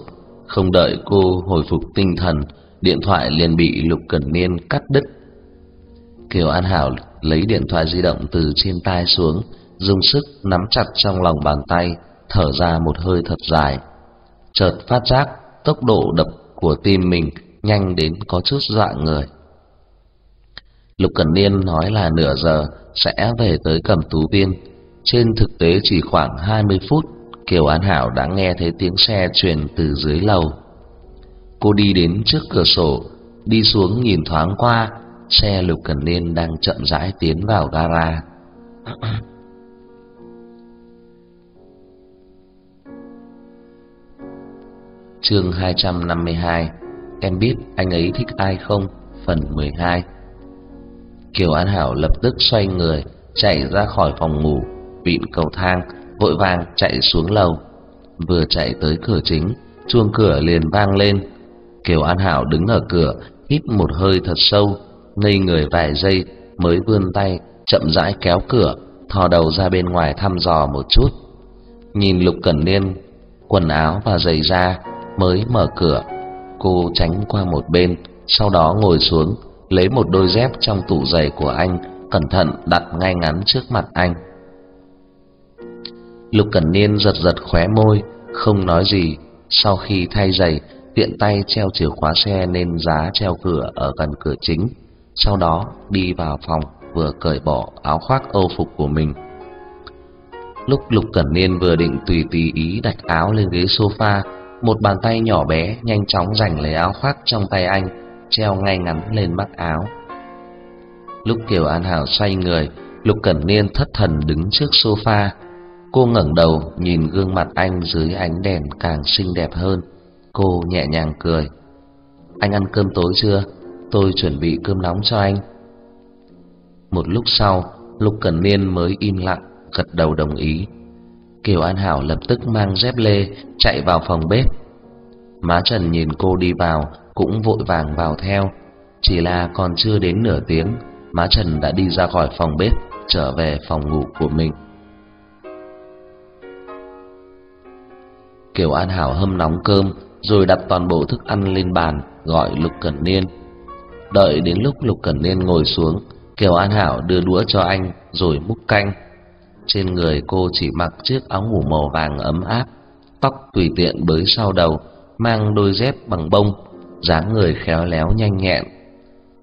không đợi cô hồi phục tinh thần, điện thoại liền bị Lục Cẩn Niên cắt đứt. Kiều An Hảo lấy điện thoại di động từ trên tai xuống, dùng sức nắm chặt trong lòng bàn tay, thở ra một hơi thật dài. Chợt phát giác tốc độ đập của tim mình nhanh đến có chút dọa người. Lục Cẩn Niên nói là nửa giờ sẽ về tới Cẩm Tú Viên, trên thực tế chỉ khoảng 20 phút Kiều An Hảo đã nghe thấy tiếng xe truyền từ dưới lầu. Cô đi đến trước cửa sổ, đi xuống nhìn thoáng qua, xe Lục Cẩn Niên đang chậm rãi tiến vào gara. Chương 252 Em biết anh ấy thích ai không? Phần 12 Kiều An Hảo lập tức xoay người, chạy ra khỏi phòng ngủ, vịn cầu thang, vội vàng chạy xuống lầu. Vừa chạy tới cửa chính, chuông cửa liền vang lên. Kiều An Hảo đứng ở cửa, hít một hơi thật sâu, ngây người vài giây mới vươn tay chậm rãi kéo cửa, thò đầu ra bên ngoài thăm dò một chút. Nhìn Lục Cẩn Niên, quần áo và giày da mới mở cửa, cô tránh qua một bên, sau đó ngồi xuống, lấy một đôi dép trong tủ giày của anh, cẩn thận đặt ngay ngắn trước mặt anh. Lục Cẩn Niên giật giật khóe môi, không nói gì. Sau khi thay giày, tiện tay treo chìa khóa xe lên giá treo cửa ở gần cửa chính. Sau đó đi vào phòng, vừa cởi bỏ áo khoác âu phục của mình. Lúc Lục Cẩn Niên vừa định tùy tùy ý đặt áo lên ghế sofa, một bàn tay nhỏ bé nhanh chóng giành lấy áo khoác trong tay anh, treo ngay ngắn lên mắt áo. Lúc Kiều An Hảo xoay người, Lục Cẩn Niên thất thần đứng trước sofa, Cô ngẩng đầu nhìn gương mặt anh dưới ánh đèn càng xinh đẹp hơn. Cô nhẹ nhàng cười. Anh ăn cơm tối chưa? Tôi chuẩn bị cơm nóng cho anh. Một lúc sau, Lục Cẩn Niên mới im lặng, gật đầu đồng ý. Kiều An Hảo lập tức mang dép lê chạy vào phòng bếp. Má Trần nhìn cô đi vào, cũng vội vàng vào theo. Chỉ là còn chưa đến nửa tiếng, Má Trần đã đi ra khỏi phòng bếp, trở về phòng ngủ của mình. Kiều An Hảo hâm nóng cơm, rồi đặt toàn bộ thức ăn lên bàn, gọi Lục Cẩn Niên. Đợi đến lúc Lục Cẩn Niên ngồi xuống, Kiều An Hảo đưa đũa cho anh, rồi múc canh. Trên người cô chỉ mặc chiếc áo ngủ màu vàng ấm áp, tóc tùy tiện bới sau đầu, mang đôi dép bằng bông, dáng người khéo léo nhanh nhẹn.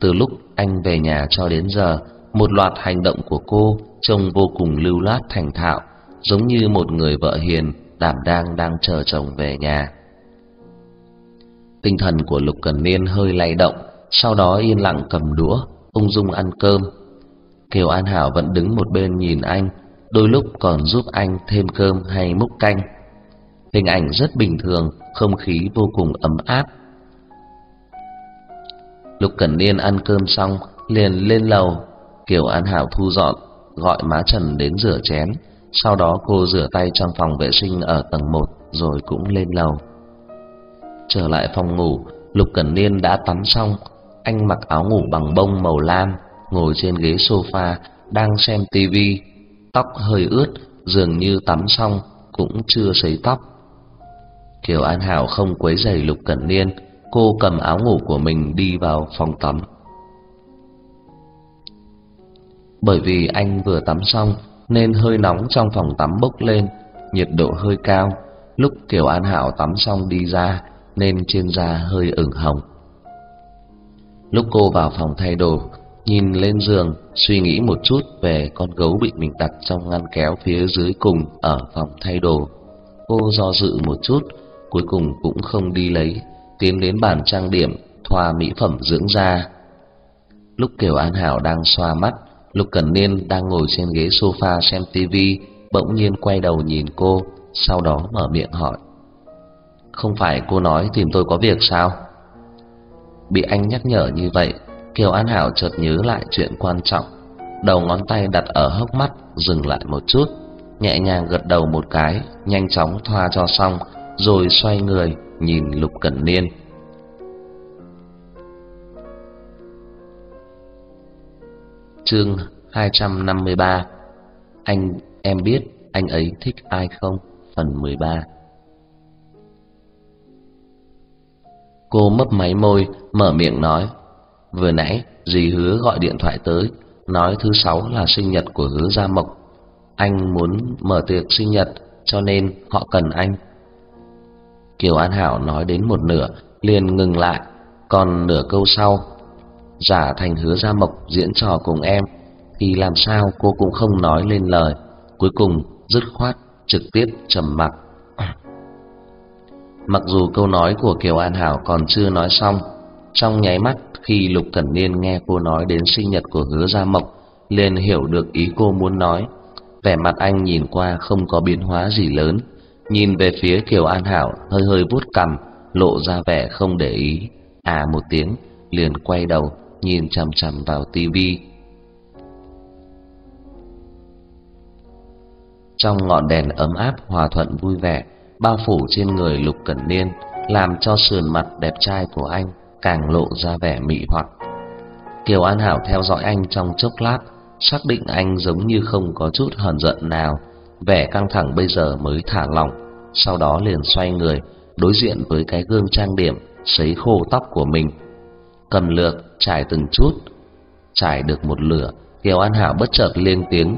Từ lúc anh về nhà cho đến giờ, một loạt hành động của cô trông vô cùng lưu loát thành thạo, giống như một người vợ hiền đảm đang đang chờ chồng về nhà. Tinh thần của Lục Cẩn Niên hơi lay động, sau đó yên lặng cầm đũa, ung dung ăn cơm. Kiều An Hảo vẫn đứng một bên nhìn anh, đôi lúc còn giúp anh thêm cơm hay múc canh. Hình ảnh rất bình thường, không khí vô cùng ấm áp. Lục Cẩn Niên ăn cơm xong, liền lên lầu. Kiều An Hảo thu dọn, gọi má Trần đến rửa chén. Sau đó cô rửa tay trong phòng vệ sinh ở tầng 1 rồi cũng lên lầu. Trở lại phòng ngủ, Lục Cẩn Niên đã tắm xong, anh mặc áo ngủ bằng bông màu lam, ngồi trên ghế sofa đang xem tivi, tóc hơi ướt, dường như tắm xong cũng chưa sấy tóc. Kiều An Hảo không quấy rầy Lục Cẩn Niên, cô cầm áo ngủ của mình đi vào phòng tắm. Bởi vì anh vừa tắm xong nên hơi nóng trong phòng tắm bốc lên, nhiệt độ hơi cao. Lúc Kiều An Hảo tắm xong đi ra nên trên da hơi ửng hồng. Lúc cô vào phòng thay đồ, nhìn lên giường, suy nghĩ một chút về con gấu bị mình đặt trong ngăn kéo phía dưới cùng ở phòng thay đồ. Cô do dự một chút, cuối cùng cũng không đi lấy, tiến đến bàn trang điểm, thoa mỹ phẩm dưỡng da. Lúc Kiều An Hảo đang xoa mắt, Lục Cẩn Niên đang ngồi trên ghế sofa xem tivi, bỗng nhiên quay đầu nhìn cô, sau đó mở miệng hỏi: "Không phải cô nói tìm tôi có việc sao?" Bị anh nhắc nhở như vậy, Kiều An Hảo chợt nhớ lại chuyện quan trọng, đầu ngón tay đặt ở hốc mắt, dừng lại một chút, nhẹ nhàng gật đầu một cái, nhanh chóng thoa cho xong, rồi xoay người nhìn Lục Cẩn Niên. Chương 253 Anh em biết anh ấy thích ai không? Phần 13 Cô mấp máy môi, mở miệng nói. Vừa nãy dì hứa gọi điện thoại tới. Nói thứ sáu là sinh nhật của hứa Gia Mộc. Anh muốn mở tiệc sinh nhật Cho nên họ cần anh. Kiều An Hảo nói đến một nửa liền ngừng lại. Còn nửa câu sau Giả thành hứa Gia Mộc diễn trò cùng em. Thì làm sao cô cũng không nói lên lời. Cuối cùng, dứt khoát, trực tiếp trầm mặc. Mặc dù câu nói của Kiều An Hảo còn chưa nói xong, Trong nháy mắt khi Lục Cẩn Niên nghe cô nói đến sinh nhật của hứa Gia Mộc, liền hiểu được ý cô muốn nói. Vẻ mặt anh nhìn qua không có biến hóa gì lớn. Nhìn về phía Kiều An Hảo, hơi hơi vuốt cằm, Lộ ra vẻ không để ý. À một tiếng, liền quay đầu nhìn chằm chằm vào tivi Trong ngọn đèn ấm áp hòa thuận vui vẻ bao phủ trên người Lục Cẩn Niên, làm cho sườn mặt đẹp trai của anh càng lộ ra vẻ mị hoặc. Kiều An Hảo theo dõi anh trong chốc lát, xác định anh giống như không có chút hờn giận nào, vẻ căng thẳng bây giờ mới thả lỏng, sau đó liền xoay người, đối diện với cái gương trang điểm, sấy khô tóc của mình. Cầm lược trải từng chút, trải được một lửa, Kiều An Hảo bất chợt lên tiếng.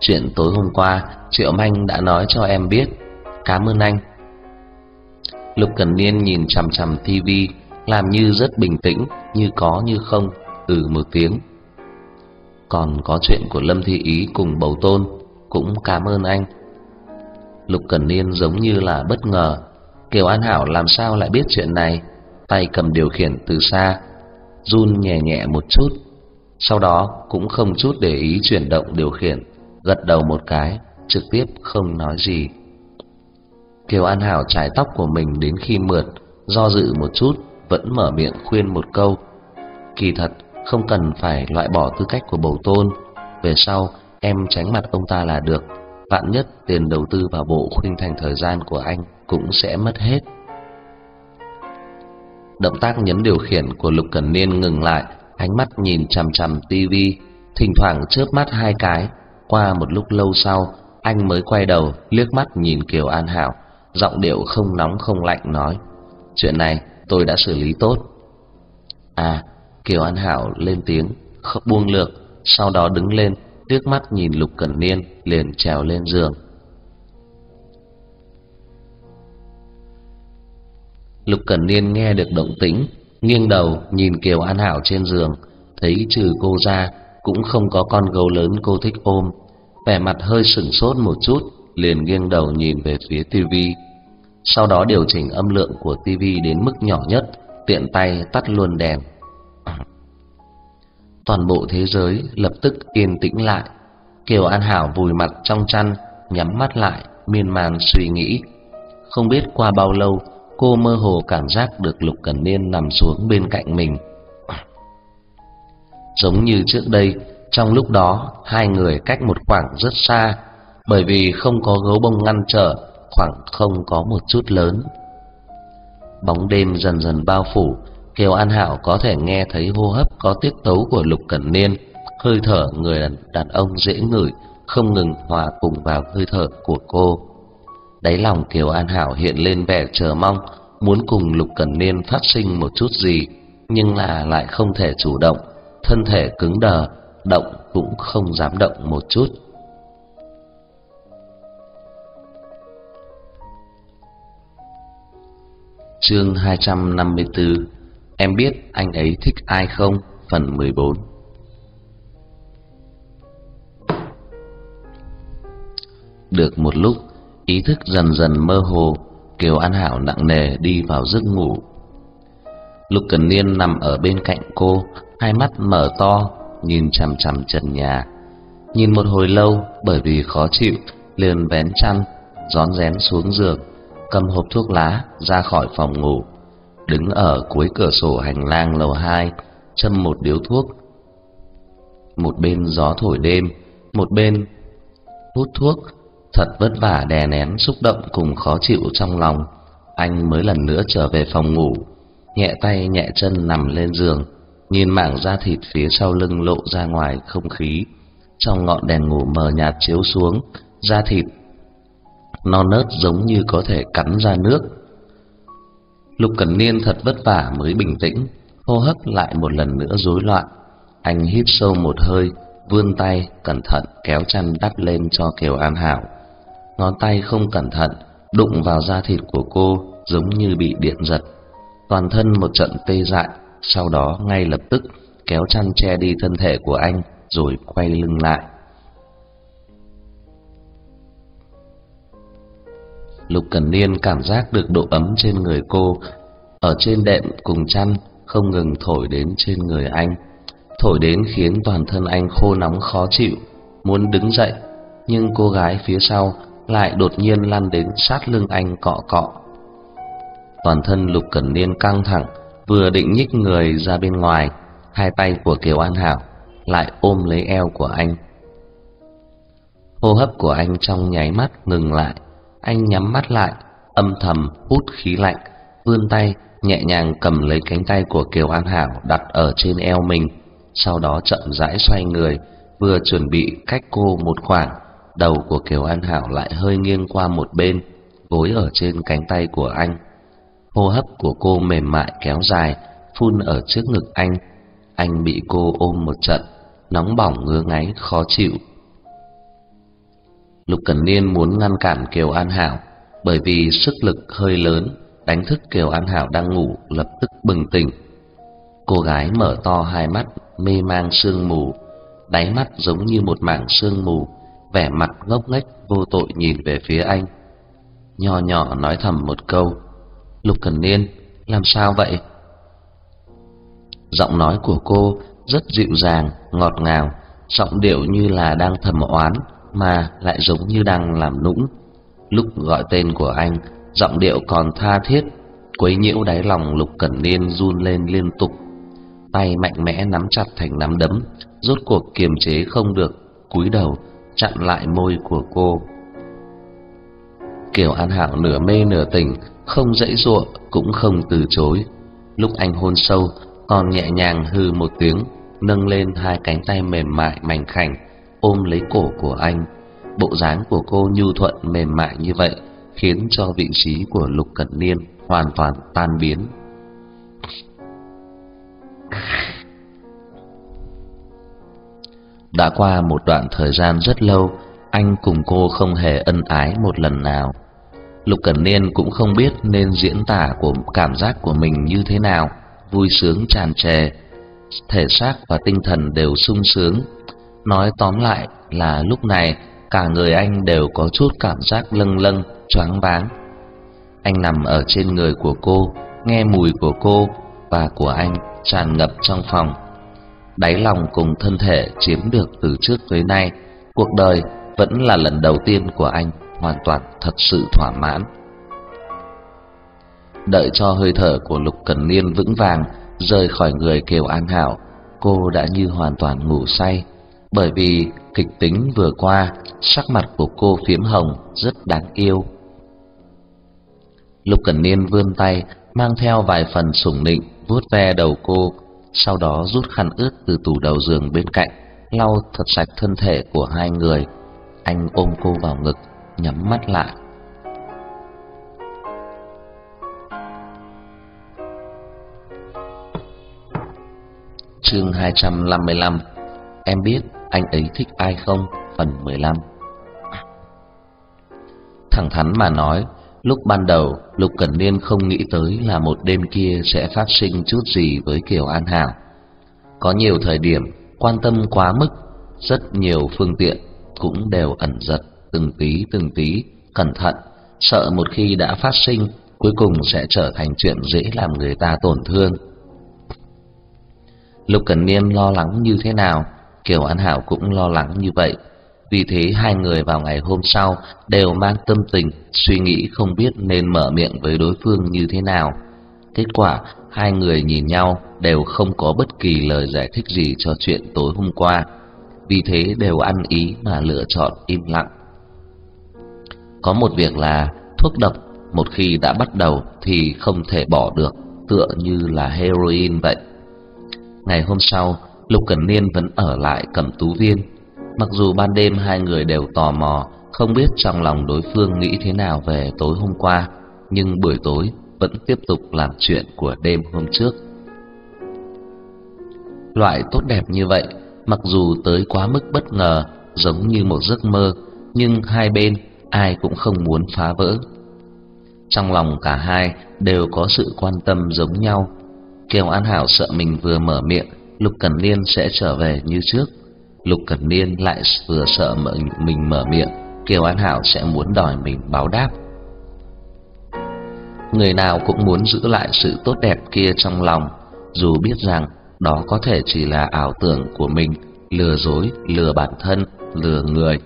Chuyện tối hôm qua, Triệu Manh đã nói cho em biết, Cảm ơn anh. Lục Cẩn Niên nhìn chằm chằm tivi, làm như rất bình tĩnh, như có như không, ừ một tiếng. Còn có chuyện của Lâm Thi Ý cùng Bầu Tôn, cũng cảm ơn anh. Lục Cẩn Niên giống như là bất ngờ, Kiều An Hảo làm sao lại biết chuyện này, tay cầm điều khiển từ xa, run nhẹ nhẹ một chút, sau đó cũng không chút để ý chuyển động điều khiển, gật đầu một cái, trực tiếp không nói gì. Kiều An Hảo trải tóc của mình đến khi mượt, do dự một chút, vẫn mở miệng khuyên một câu. Kỳ thật, không cần phải loại bỏ tư cách của bầu tôn. Về sau, em tránh mặt ông ta là được. Vạn nhất tiền đầu tư vào bộ khuynh thành thời gian của anh cũng sẽ mất hết. Động tác nhấn điều khiển của Lục Cẩn Niên ngừng lại, ánh mắt nhìn chằm chằm tivi, thỉnh thoảng chớp mắt hai cái. Qua một lúc lâu sau, anh mới quay đầu liếc mắt nhìn Kiều An Hảo, giọng điệu không nóng không lạnh nói: "Chuyện này tôi đã xử lý tốt." À, Kiều An Hảo lên tiếng, buông lược, sau đó đứng lên, liếc mắt nhìn Lục Cẩn Niên, liền trèo lên giường. Lục Cẩn Niên nghe được động tĩnh, nghiêng đầu nhìn Kiều An Hảo trên giường, thấy trừ cô ra cũng không có con gấu lớn cô thích ôm, vẻ mặt hơi sững sốt một chút, liền nghiêng đầu nhìn về phía tivi. Sau đó điều chỉnh âm lượng của tivi đến mức nhỏ nhất, tiện tay tắt luôn đèn. Toàn bộ thế giới lập tức yên tĩnh lại. Kiều An Hảo vùi mặt trong chăn, nhắm mắt lại, miên man suy nghĩ. Không biết qua bao lâu, cô mơ hồ cảm giác được Lục Cẩn Niên nằm xuống bên cạnh mình. Giống như trước đây, trong lúc đó hai người cách một khoảng rất xa, bởi vì không có gấu bông ngăn trở, khoảng không có một chút lớn. Bóng đêm dần dần bao phủ, Kiều An Hạo có thể nghe thấy hô hấp có tiết tấu của Lục Cẩn Niên, hơi thở người đàn ông dễ ngửi, không ngừng hòa cùng vào hơi thở của cô. Đáy lòng Kiều An Hảo hiện lên vẻ chờ mong, muốn cùng Lục Cẩn Niên phát sinh một chút gì, nhưng là lại không thể chủ động, thân thể cứng đờ, động cũng không dám động một chút. Chương 254 Em biết anh ấy thích ai không? Phần 14 Được một lúc, ý thức dần dần mơ hồ, Kiều An Hảo nặng nề đi vào giấc ngủ. Lục Cần Niên nằm ở bên cạnh cô, hai mắt mở to, nhìn chằm chằm trần nhà. Nhìn một hồi lâu, bởi vì khó chịu, liền vén chăn, rón rén xuống giường, cầm hộp thuốc lá ra khỏi phòng ngủ đứng ở cuối cửa sổ hành lang lầu hai châm một điếu thuốc một bên gió thổi đêm một bên hút thuốc thật vất vả đè nén xúc động cùng khó chịu trong lòng anh mới lần nữa trở về phòng ngủ nhẹ tay nhẹ chân nằm lên giường nhìn mảng da thịt phía sau lưng lộ ra ngoài không khí trong ngọn đèn ngủ mờ nhạt chiếu xuống da thịt non nớt giống như có thể cắn ra nước Lục Cẩn Niên thật vất vả mới bình tĩnh, hô hấp lại một lần nữa rối loạn. Anh hít sâu một hơi, vươn tay cẩn thận kéo chăn đắp lên cho Kiều An Hảo. Ngón tay không cẩn thận đụng vào da thịt của cô giống như bị điện giật. Toàn thân một trận tê dại, sau đó ngay lập tức kéo chăn che đi thân thể của anh rồi quay lưng lại. Lục Cẩn Niên cảm giác được độ ấm trên người cô, ở trên đệm cùng chăn không ngừng thổi đến trên người anh, thổi đến khiến toàn thân anh khô nóng khó chịu, muốn đứng dậy, nhưng cô gái phía sau lại đột nhiên lăn đến sát lưng anh cọ cọ. Toàn thân Lục Cẩn Niên căng thẳng, vừa định nhích người ra bên ngoài, hai tay của Kiều An Hảo lại ôm lấy eo của anh. Hô hấp của anh trong nháy mắt ngừng lại, anh nhắm mắt lại, âm thầm hút khí lạnh, vươn tay nhẹ nhàng cầm lấy cánh tay của Kiều An Hảo đặt ở trên eo mình, sau đó chậm rãi xoay người, vừa chuẩn bị cách cô một khoảng, đầu của Kiều An Hảo lại hơi nghiêng qua một bên, gối ở trên cánh tay của anh. Hô hấp của cô mềm mại kéo dài, phun ở trước ngực anh. Anh bị cô ôm một trận, nóng bỏng ngứa ngáy khó chịu Lục Cẩn Niên muốn ngăn cản Kiều An Hảo, bởi vì sức lực hơi lớn, đánh thức Kiều An Hảo đang ngủ, lập tức bừng tỉnh. Cô gái mở to hai mắt, mê mang sương mù, đáy mắt giống như một mảng sương mù, vẻ mặt ngốc nghếch vô tội nhìn về phía anh. Nho nhỏ nói thầm một câu, "Lục Cẩn Niên, làm sao vậy?" Giọng nói của cô rất dịu dàng, ngọt ngào, giọng điệu như là đang thầm oán mà lại giống như đang làm nũng. Lúc gọi tên của anh, giọng điệu còn tha thiết, quấy nhiễu đáy lòng Lục Cẩn Niên run lên liên tục. Tay mạnh mẽ nắm chặt thành nắm đấm, rốt cuộc kiềm chế không được, cúi đầu chặn lại môi của cô. Kiều An Hạo nửa mê nửa tỉnh, không dãy dụa cũng không từ chối. Lúc anh hôn sâu, còn nhẹ nhàng hừ một tiếng, nâng lên hai cánh tay mềm mại mảnh khảnh ôm lấy cổ của anh. Bộ dáng của cô nhu thuận mềm mại như vậy khiến cho vị trí của Lục cận Niên hoàn toàn tan biến. Đã qua một đoạn thời gian rất lâu, anh cùng cô không hề ân ái một lần nào. Lục Cẩn Niên cũng không biết nên diễn tả của cảm giác của mình như thế nào, vui sướng tràn trề, thể xác và tinh thần đều sung sướng. Nói tóm lại là lúc này cả người anh đều có chút cảm giác lâng lâng, choáng váng. Anh nằm ở trên người của cô, nghe mùi của cô và của anh tràn ngập trong phòng. Đáy lòng cùng thân thể chiếm được từ trước tới nay, cuộc đời vẫn là lần đầu tiên của anh hoàn toàn thật sự thỏa mãn. Đợi cho hơi thở của Lục Cẩn Niên vững vàng rời khỏi người Kiều An Hảo, cô đã như hoàn toàn ngủ say, bởi vì kịch tính vừa qua, sắc mặt của cô phiếm hồng rất đáng yêu. Lục Cẩn Niên vươn tay, mang theo vài phần sủng nịnh, vuốt ve đầu cô, sau đó rút khăn ướt từ tủ đầu giường bên cạnh, lau thật sạch thân thể của hai người. Anh ôm cô vào ngực, nhắm mắt lại. Chương 255 Em biết anh ấy thích ai không? Phần 15 Thẳng thắn mà nói, lúc ban đầu Lục Cẩn Niên không nghĩ tới là một đêm kia sẽ phát sinh chút gì với Kiều An Hảo. Có nhiều thời điểm quan tâm quá mức, rất nhiều phương tiện cũng đều ẩn giật từng tí từng tí, cẩn thận, sợ một khi đã phát sinh, cuối cùng sẽ trở thành chuyện dễ làm người ta tổn thương. Lục Cẩn Niên lo lắng như thế nào, Kiều An Hảo cũng lo lắng như vậy. Vì thế hai người vào ngày hôm sau đều mang tâm tình suy nghĩ không biết nên mở miệng với đối phương như thế nào. Kết quả hai người nhìn nhau đều không có bất kỳ lời giải thích gì cho chuyện tối hôm qua. Vì thế đều ăn ý mà lựa chọn im lặng. Có một việc là thuốc độc một khi đã bắt đầu thì không thể bỏ được, tựa như là heroin vậy. Ngày hôm sau, Lục Cẩn Niên vẫn ở lại Cẩm Tú Viên. Mặc dù ban đêm hai người đều tò mò, không biết trong lòng đối phương nghĩ thế nào về tối hôm qua, nhưng buổi tối vẫn tiếp tục làm chuyện của đêm hôm trước. Loại tốt đẹp như vậy, mặc dù tới quá mức bất ngờ, giống như một giấc mơ, nhưng hai bên ai cũng không muốn phá vỡ. Trong lòng cả hai đều có sự quan tâm giống nhau. Kiều An Hảo sợ mình vừa mở miệng Lục Cẩn liên sẽ trở về như trước. Lục Cẩm Niên lại vừa sợ mình, mình mở miệng, Kiều An Hảo sẽ muốn đòi mình báo đáp. Người nào cũng muốn giữ lại sự tốt đẹp kia trong lòng, dù biết rằng đó có thể chỉ là ảo tưởng của mình, lừa dối, lừa bản thân, lừa người.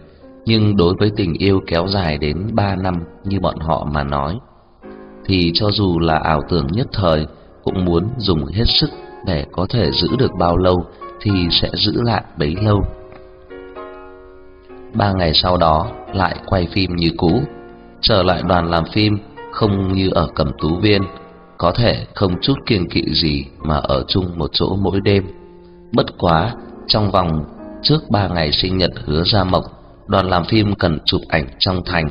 Nhưng đối với tình yêu kéo dài đến ba năm như bọn họ mà nói, thì cho dù là ảo tưởng nhất thời, cũng muốn dùng hết sức để có thể giữ được bao lâu thì sẽ giữ lại bấy lâu. Ba ngày sau đó lại quay phim như cũ, trở lại đoàn làm phim không như ở Cẩm Tú Viên, có thể không chút kiêng kỵ gì mà ở chung một chỗ mỗi đêm. Bất quá trong vòng trước ba ngày sinh nhật hứa Gia Mộc, đoàn làm phim cần chụp ảnh trong thành.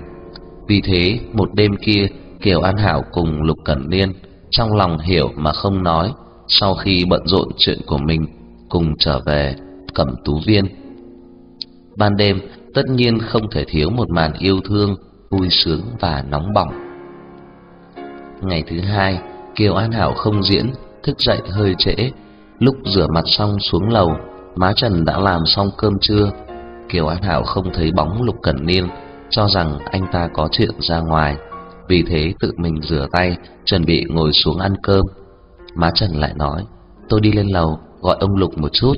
Vì thế, một đêm kia, Kiều An Hảo cùng Lục Cẩn Niên trong lòng hiểu mà không nói, sau khi bận rộn chuyện của mình cùng trở về Cẩm Tú Viên. Ban đêm tất nhiên không thể thiếu một màn yêu thương, vui sướng và nóng bỏng. Ngày thứ hai, Kiều An Hảo không diễn, thức dậy hơi trễ. Lúc rửa mặt xong xuống lầu, má Trần đã làm xong cơm trưa. Kiều An Hảo không thấy bóng Lục Cẩn Niên, cho rằng anh ta có chuyện ra ngoài, vì thế tự mình rửa tay, chuẩn bị ngồi xuống ăn cơm. Má Trần lại nói, tôi đi lên lầu gọi ông Lục một chút.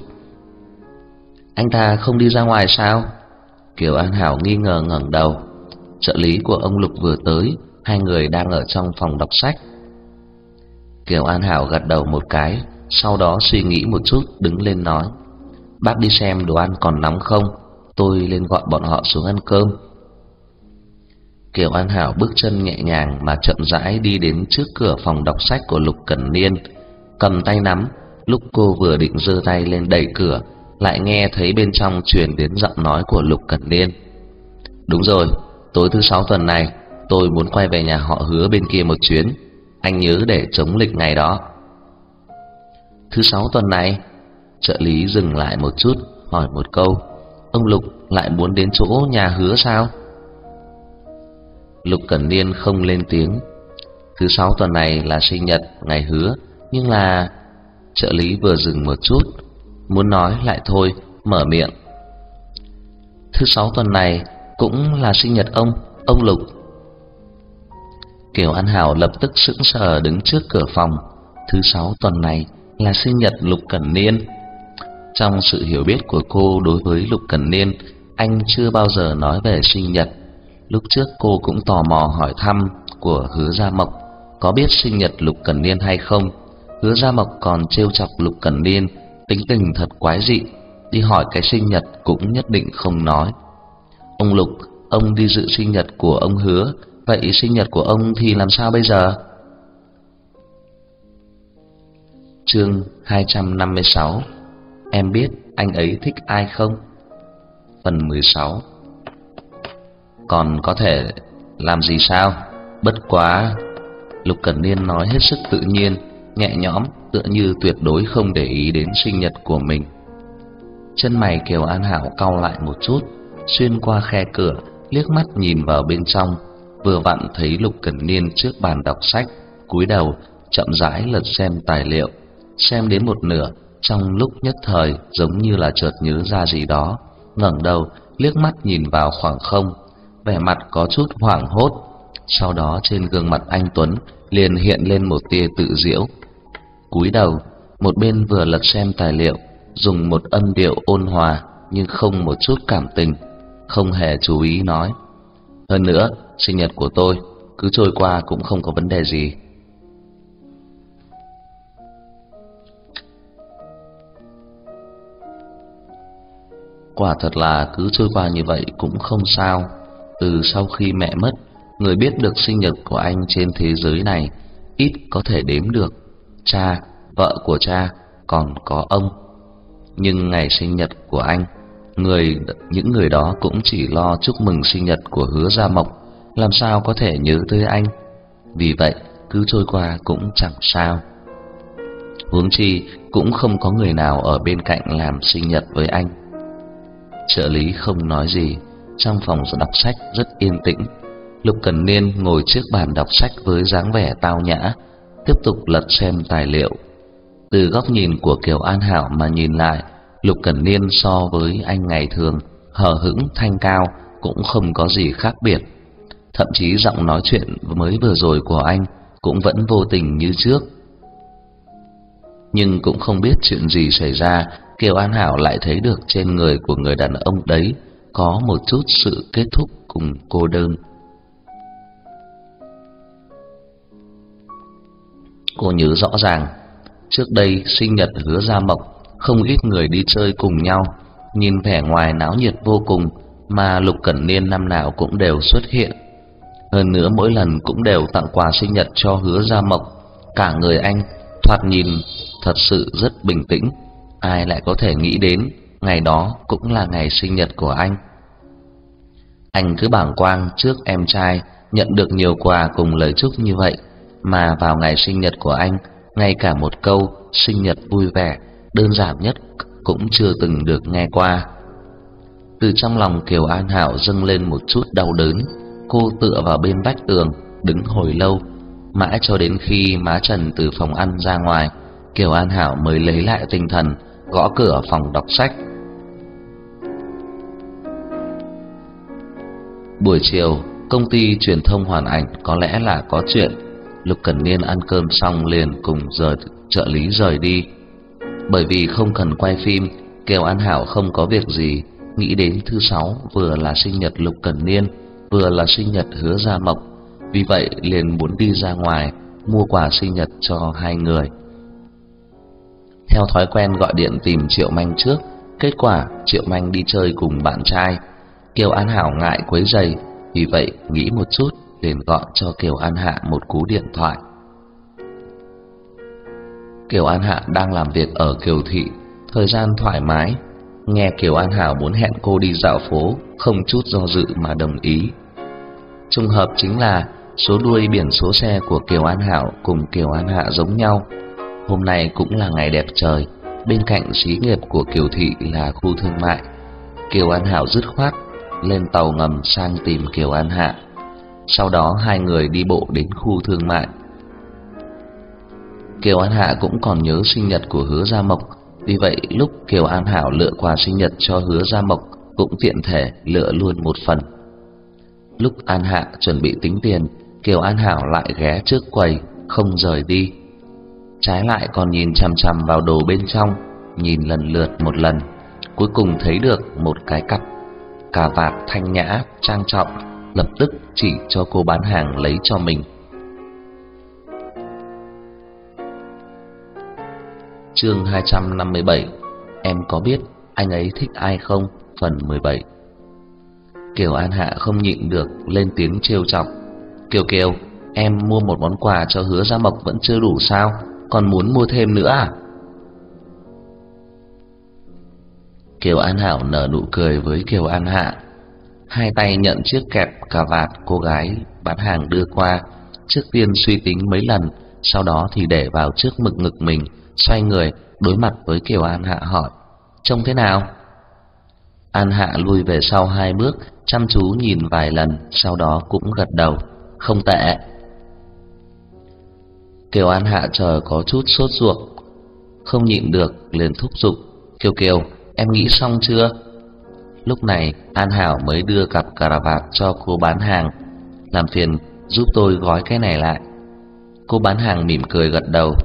Anh ta không đi ra ngoài sao? Kiều An Hảo nghi ngờ ngẩng đầu. Trợ lý của ông Lục vừa tới, hai người đang ở trong phòng đọc sách. Kiều An Hảo gật đầu một cái, sau đó suy nghĩ một chút đứng lên nói: "Bác đi xem đồ ăn còn nóng không? Tôi lên gọi bọn họ xuống ăn cơm." Kiều An Hảo bước chân nhẹ nhàng mà chậm rãi đi đến trước cửa phòng đọc sách của Lục Cẩn Niên, cầm tay nắm, lúc cô vừa định giơ tay lên đẩy cửa, lại nghe thấy bên trong truyền đến giọng nói của Lục Cẩn Niên. "Đúng rồi, tối thứ sáu tuần này, tôi muốn quay về nhà họ Hứa bên kia một chuyến, anh nhớ để chống lịch ngày đó." Thứ sáu tuần này, trợ lý dừng lại một chút, hỏi một câu, "Ông Lục lại muốn đến chỗ nhà Hứa sao?" Lục Cẩn Niên không lên tiếng. Thứ sáu tuần này là sinh nhật ngày Hứa, nhưng là trợ lý vừa dừng một chút, muốn nói lại thôi, mở miệng. Thứ sáu tuần này cũng là sinh nhật ông, ông Lục. Kiều An Hảo lập tức sững sờ đứng trước cửa phòng. Thứ sáu tuần này là sinh nhật Lục Cẩn Niên. Trong sự hiểu biết của cô đối với Lục Cẩn Niên, anh chưa bao giờ nói về sinh nhật. Lúc trước cô cũng tò mò hỏi thăm của Hứa Gia Mộc có biết sinh nhật Lục Cẩn Niên hay không. Hứa Gia Mộc còn trêu chọc Lục Cẩn Niên, tính tình thật quái dị, đi hỏi cái sinh nhật cũng nhất định không nói. Ông Lục, ông đi dự sinh nhật của ông Hứa, vậy sinh nhật của ông thì làm sao bây giờ? Chương 256 Em biết anh ấy thích ai không? Phần 16 Còn có thể làm gì sao? Bất quá Lục Cẩn Niên nói hết sức tự nhiên, nhẹ nhõm, tựa như tuyệt đối không để ý đến sinh nhật của mình. Chân mày Kiều An Hảo cau lại một chút, xuyên qua khe cửa, liếc mắt nhìn vào bên trong, vừa vặn thấy Lục Cẩn Niên trước bàn đọc sách, cúi đầu chậm rãi lật xem tài liệu, xem đến một nửa, trong lúc nhất thời giống như là chợt nhớ ra gì đó, ngẩng đầu liếc mắt nhìn vào khoảng không, vẻ mặt có chút hoảng hốt. Sau đó trên gương mặt anh Tuấn liền hiện lên một tia tự giễu. Cúi đầu, một bên vừa lật xem tài liệu, dùng một âm điệu ôn hòa nhưng không một chút cảm tình, không hề chú ý nói. Hơn nữa, sinh nhật của tôi cứ trôi qua cũng không có vấn đề gì. Quả thật là cứ trôi qua như vậy cũng không sao. Từ sau khi mẹ mất, người biết được sinh nhật của anh trên thế giới này ít có thể đếm được. Cha, vợ của cha, còn có ông. Nhưng ngày sinh nhật của anh, người những người đó cũng chỉ lo chúc mừng sinh nhật của Hứa Gia Mộc, làm sao có thể nhớ tới anh. Vì vậy, cứ trôi qua cũng chẳng sao. Huống chi cũng không có người nào ở bên cạnh làm sinh nhật với anh. Trợ lý không nói gì, trong phòng đọc sách rất yên tĩnh. Lục Cần Niên ngồi trước bàn đọc sách với dáng vẻ tao nhã, tiếp tục lật xem tài liệu. Từ góc nhìn của Kiều An Hảo mà nhìn lại, Lục Cẩn Niên so với anh ngày thường hờ hững thanh cao cũng không có gì khác biệt. Thậm chí giọng nói chuyện mới vừa rồi của anh cũng vẫn vô tình như trước. Nhưng cũng không biết chuyện gì xảy ra, Kiều An Hảo lại thấy được trên người của người đàn ông đấy có một chút sự kết thúc cùng cô đơn. Cô nhớ rõ ràng, trước đây sinh nhật hứa Gia Mộc, không ít người đi chơi cùng nhau, nhìn vẻ ngoài náo nhiệt vô cùng, mà Lục Cẩn Niên năm nào cũng đều xuất hiện. Hơn nữa mỗi lần cũng đều tặng quà sinh nhật cho hứa Gia Mộc, cả người anh thoạt nhìn thật sự rất bình tĩnh, ai lại có thể nghĩ đến ngày đó cũng là ngày sinh nhật của anh. Anh cứ bảng quang trước em trai nhận được nhiều quà cùng lời chúc như vậy, mà vào ngày sinh nhật của anh, ngay cả một câu sinh nhật vui vẻ đơn giản nhất cũng chưa từng được nghe qua. Từ trong lòng Kiều An Hảo dâng lên một chút đau đớn, cô tựa vào bên vách tường, đứng hồi lâu, mãi cho đến khi má Trần từ phòng ăn ra ngoài, Kiều An Hảo mới lấy lại tinh thần, gõ cửa phòng đọc sách. Buổi chiều, công ty truyền thông hoàn ảnh có lẽ là có chuyện. Lục Cẩn Niên ăn cơm xong liền cùng rời trợ lý rời đi. Bởi vì không cần quay phim, Kiều An Hảo không có việc gì, nghĩ đến thứ sáu vừa là sinh nhật Lục Cẩn Niên, vừa là sinh nhật Hứa Gia Mộc, vì vậy liền muốn đi ra ngoài mua quà sinh nhật cho hai người. Theo thói quen gọi điện tìm Triệu Manh trước, kết quả Triệu Manh đi chơi cùng bạn trai. Kiều An Hảo ngại quấy rầy, vì vậy nghĩ một chút liền gọi cho Kiều An Hạ một cú điện thoại. Kiều An Hạ đang làm việc ở Kiều Thị, thời gian thoải mái, nghe Kiều An Hảo muốn hẹn cô đi dạo phố, không chút do dự mà đồng ý. Trùng hợp chính là số đuôi biển số xe của Kiều An Hảo cùng Kiều An Hạ giống nhau. Hôm nay cũng là ngày đẹp trời, bên cạnh xí nghiệp của Kiều Thị là khu thương mại. Kiều An Hảo dứt khoát lên tàu ngầm sang tìm Kiều An Hạ. Sau đó hai người đi bộ đến khu thương mại. Kiều An Hạ cũng còn nhớ sinh nhật của Hứa Gia Mộc, vì vậy lúc Kiều An Hảo lựa quà sinh nhật cho Hứa Gia Mộc cũng tiện thể lựa luôn một phần. Lúc An Hạ chuẩn bị tính tiền, Kiều An Hảo lại ghé trước quầy, không rời đi. Trái lại còn nhìn chằm chằm vào đồ bên trong, nhìn lần lượt một lần, cuối cùng thấy được một cái cặp cà vạt thanh nhã, trang trọng, lập tức chỉ cho cô bán hàng lấy cho mình. Chương 257 Em có biết anh ấy thích ai không? Phần 17 Kiều An Hạ không nhịn được lên tiếng trêu chọc. Kiều Kiều, em mua một món quà cho hứa Gia Mộc vẫn chưa đủ sao? Còn muốn mua thêm nữa à? Kiều An Hảo nở nụ cười với Kiều An Hạ. Hai tay nhận chiếc kẹp cà vạt cô gái bán hàng đưa qua, trước tiên suy tính mấy lần, sau đó thì để vào trước mực ngực mình, xoay người đối mặt với Kiều An Hạ hỏi: "Trông thế nào?" An Hạ lui về sau hai bước, chăm chú nhìn vài lần, sau đó cũng gật đầu, "Không tệ." Kiều An Hạ chờ có chút sốt ruột, không nhịn được liền thúc giục, "Kiều Kiều, em nghĩ xong chưa?" Lúc này, An Hảo mới đưa cặp cà vạt cho cô bán hàng, "Làm phiền giúp tôi gói cái này lại." Cô bán hàng mỉm cười gật đầu.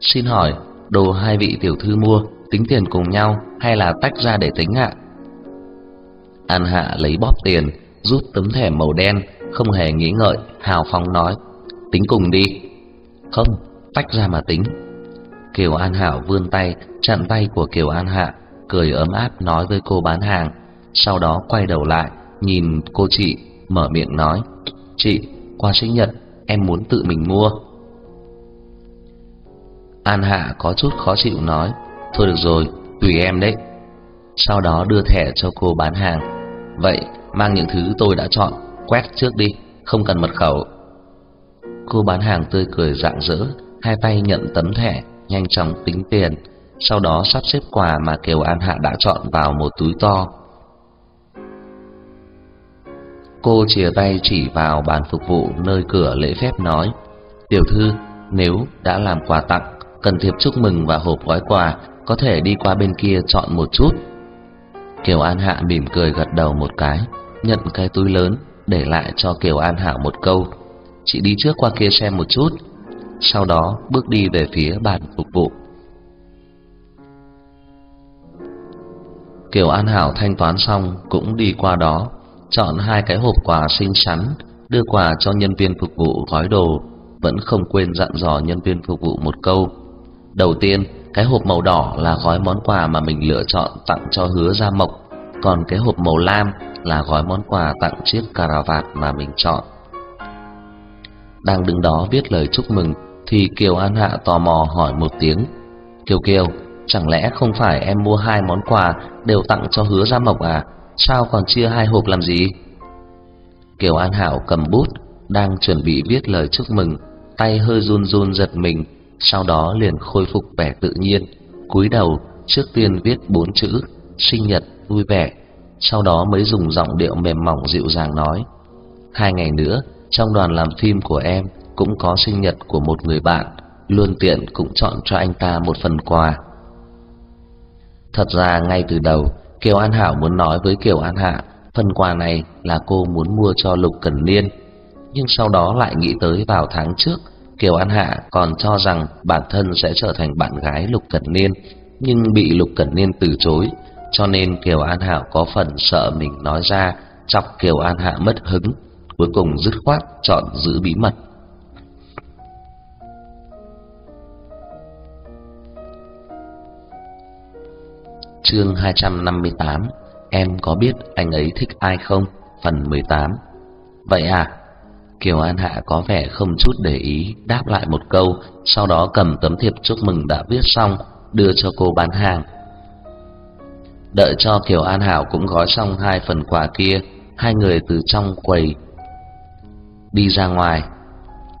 "Xin hỏi, đồ hai vị tiểu thư mua tính tiền cùng nhau hay là tách ra để tính ạ?" An Hạ lấy bóp tiền, rút tấm thẻ màu đen, không hề nghĩ ngợi, hào phóng nói: "Tính cùng đi." "Không, tách ra mà tính." Kiều An Hảo vươn tay chặn tay của Kiều An Hạ, cười ấm áp nói với cô bán hàng, sau đó quay đầu lại nhìn cô chị, mở miệng nói: "Chị, quà sinh nhật em muốn tự mình mua." An Hạ có chút khó chịu nói: "Thôi được rồi, tùy em đấy." Sau đó đưa thẻ cho cô bán hàng. "Vậy, mang những thứ tôi đã chọn, quét trước đi, không cần mật khẩu." Cô bán hàng tươi cười rạng rỡ, hai tay nhận tấm thẻ, nhanh chóng tính tiền, sau đó sắp xếp quà mà Kiều An Hạ đã chọn vào một túi to. Cô chìa tay chỉ vào bàn phục vụ nơi cửa lễ phép nói: "Tiểu thư, nếu đã làm quà tặng, cần thiệp chúc mừng và hộp gói quà, có thể đi qua bên kia chọn một chút." Kiều An Hạ mỉm cười gật đầu một cái, nhận cái túi lớn, để lại cho Kiều An Hạ một câu: "Chị đi trước qua kia xem một chút." Sau đó bước đi về phía bàn phục vụ. Kiều An Hảo thanh toán xong cũng đi qua đó, chọn hai cái hộp quà xinh xắn, đưa quà cho nhân viên phục vụ gói đồ, vẫn không quên dặn dò nhân viên phục vụ một câu. Đầu tiên, cái hộp màu đỏ là gói món quà mà mình lựa chọn tặng cho Hứa Gia Mộc, còn cái hộp màu lam là gói món quà tặng chiếc cà vạt mà mình chọn. Đang đứng đó viết lời chúc mừng thì Kiều An Hạ tò mò hỏi một tiếng. "Kiều Kiều, chẳng lẽ không phải em mua hai món quà đều tặng cho Hứa Gia Mộc à? Sao còn chia hai hộp làm gì?" Kiều An Hảo cầm bút, đang chuẩn bị viết lời chúc mừng, tay hơi run run giật mình, sau đó liền khôi phục vẻ tự nhiên, cúi đầu trước tiên viết bốn chữ sinh nhật vui vẻ, sau đó mới dùng giọng điệu mềm mỏng dịu dàng nói: "Hai ngày nữa, trong đoàn làm phim của em cũng có sinh nhật của một người bạn, luôn tiện cũng chọn cho anh ta một phần quà." Thật ra ngay từ đầu, Kiều An Hảo muốn nói với Kiều An Hạ, phần quà này là cô muốn mua cho Lục Cẩn Niên, nhưng sau đó lại nghĩ tới vào tháng trước, Kiều An Hạ còn cho rằng bản thân sẽ trở thành bạn gái Lục Cẩn Niên, nhưng bị Lục Cẩn Niên từ chối, cho nên Kiều An Hảo có phần sợ mình nói ra chọc Kiều An Hạ mất hứng, cuối cùng dứt khoát chọn giữ bí mật. Chương 258 Em có biết anh ấy thích ai không? Phần 18 Vậy à? Kiều An Hạ có vẻ không chút để ý, đáp lại một câu, sau đó cầm tấm thiệp chúc mừng đã viết xong, đưa cho cô bán hàng. Đợi cho Kiều An Hảo cũng gói xong hai phần quà kia, hai người từ trong quầy đi ra ngoài.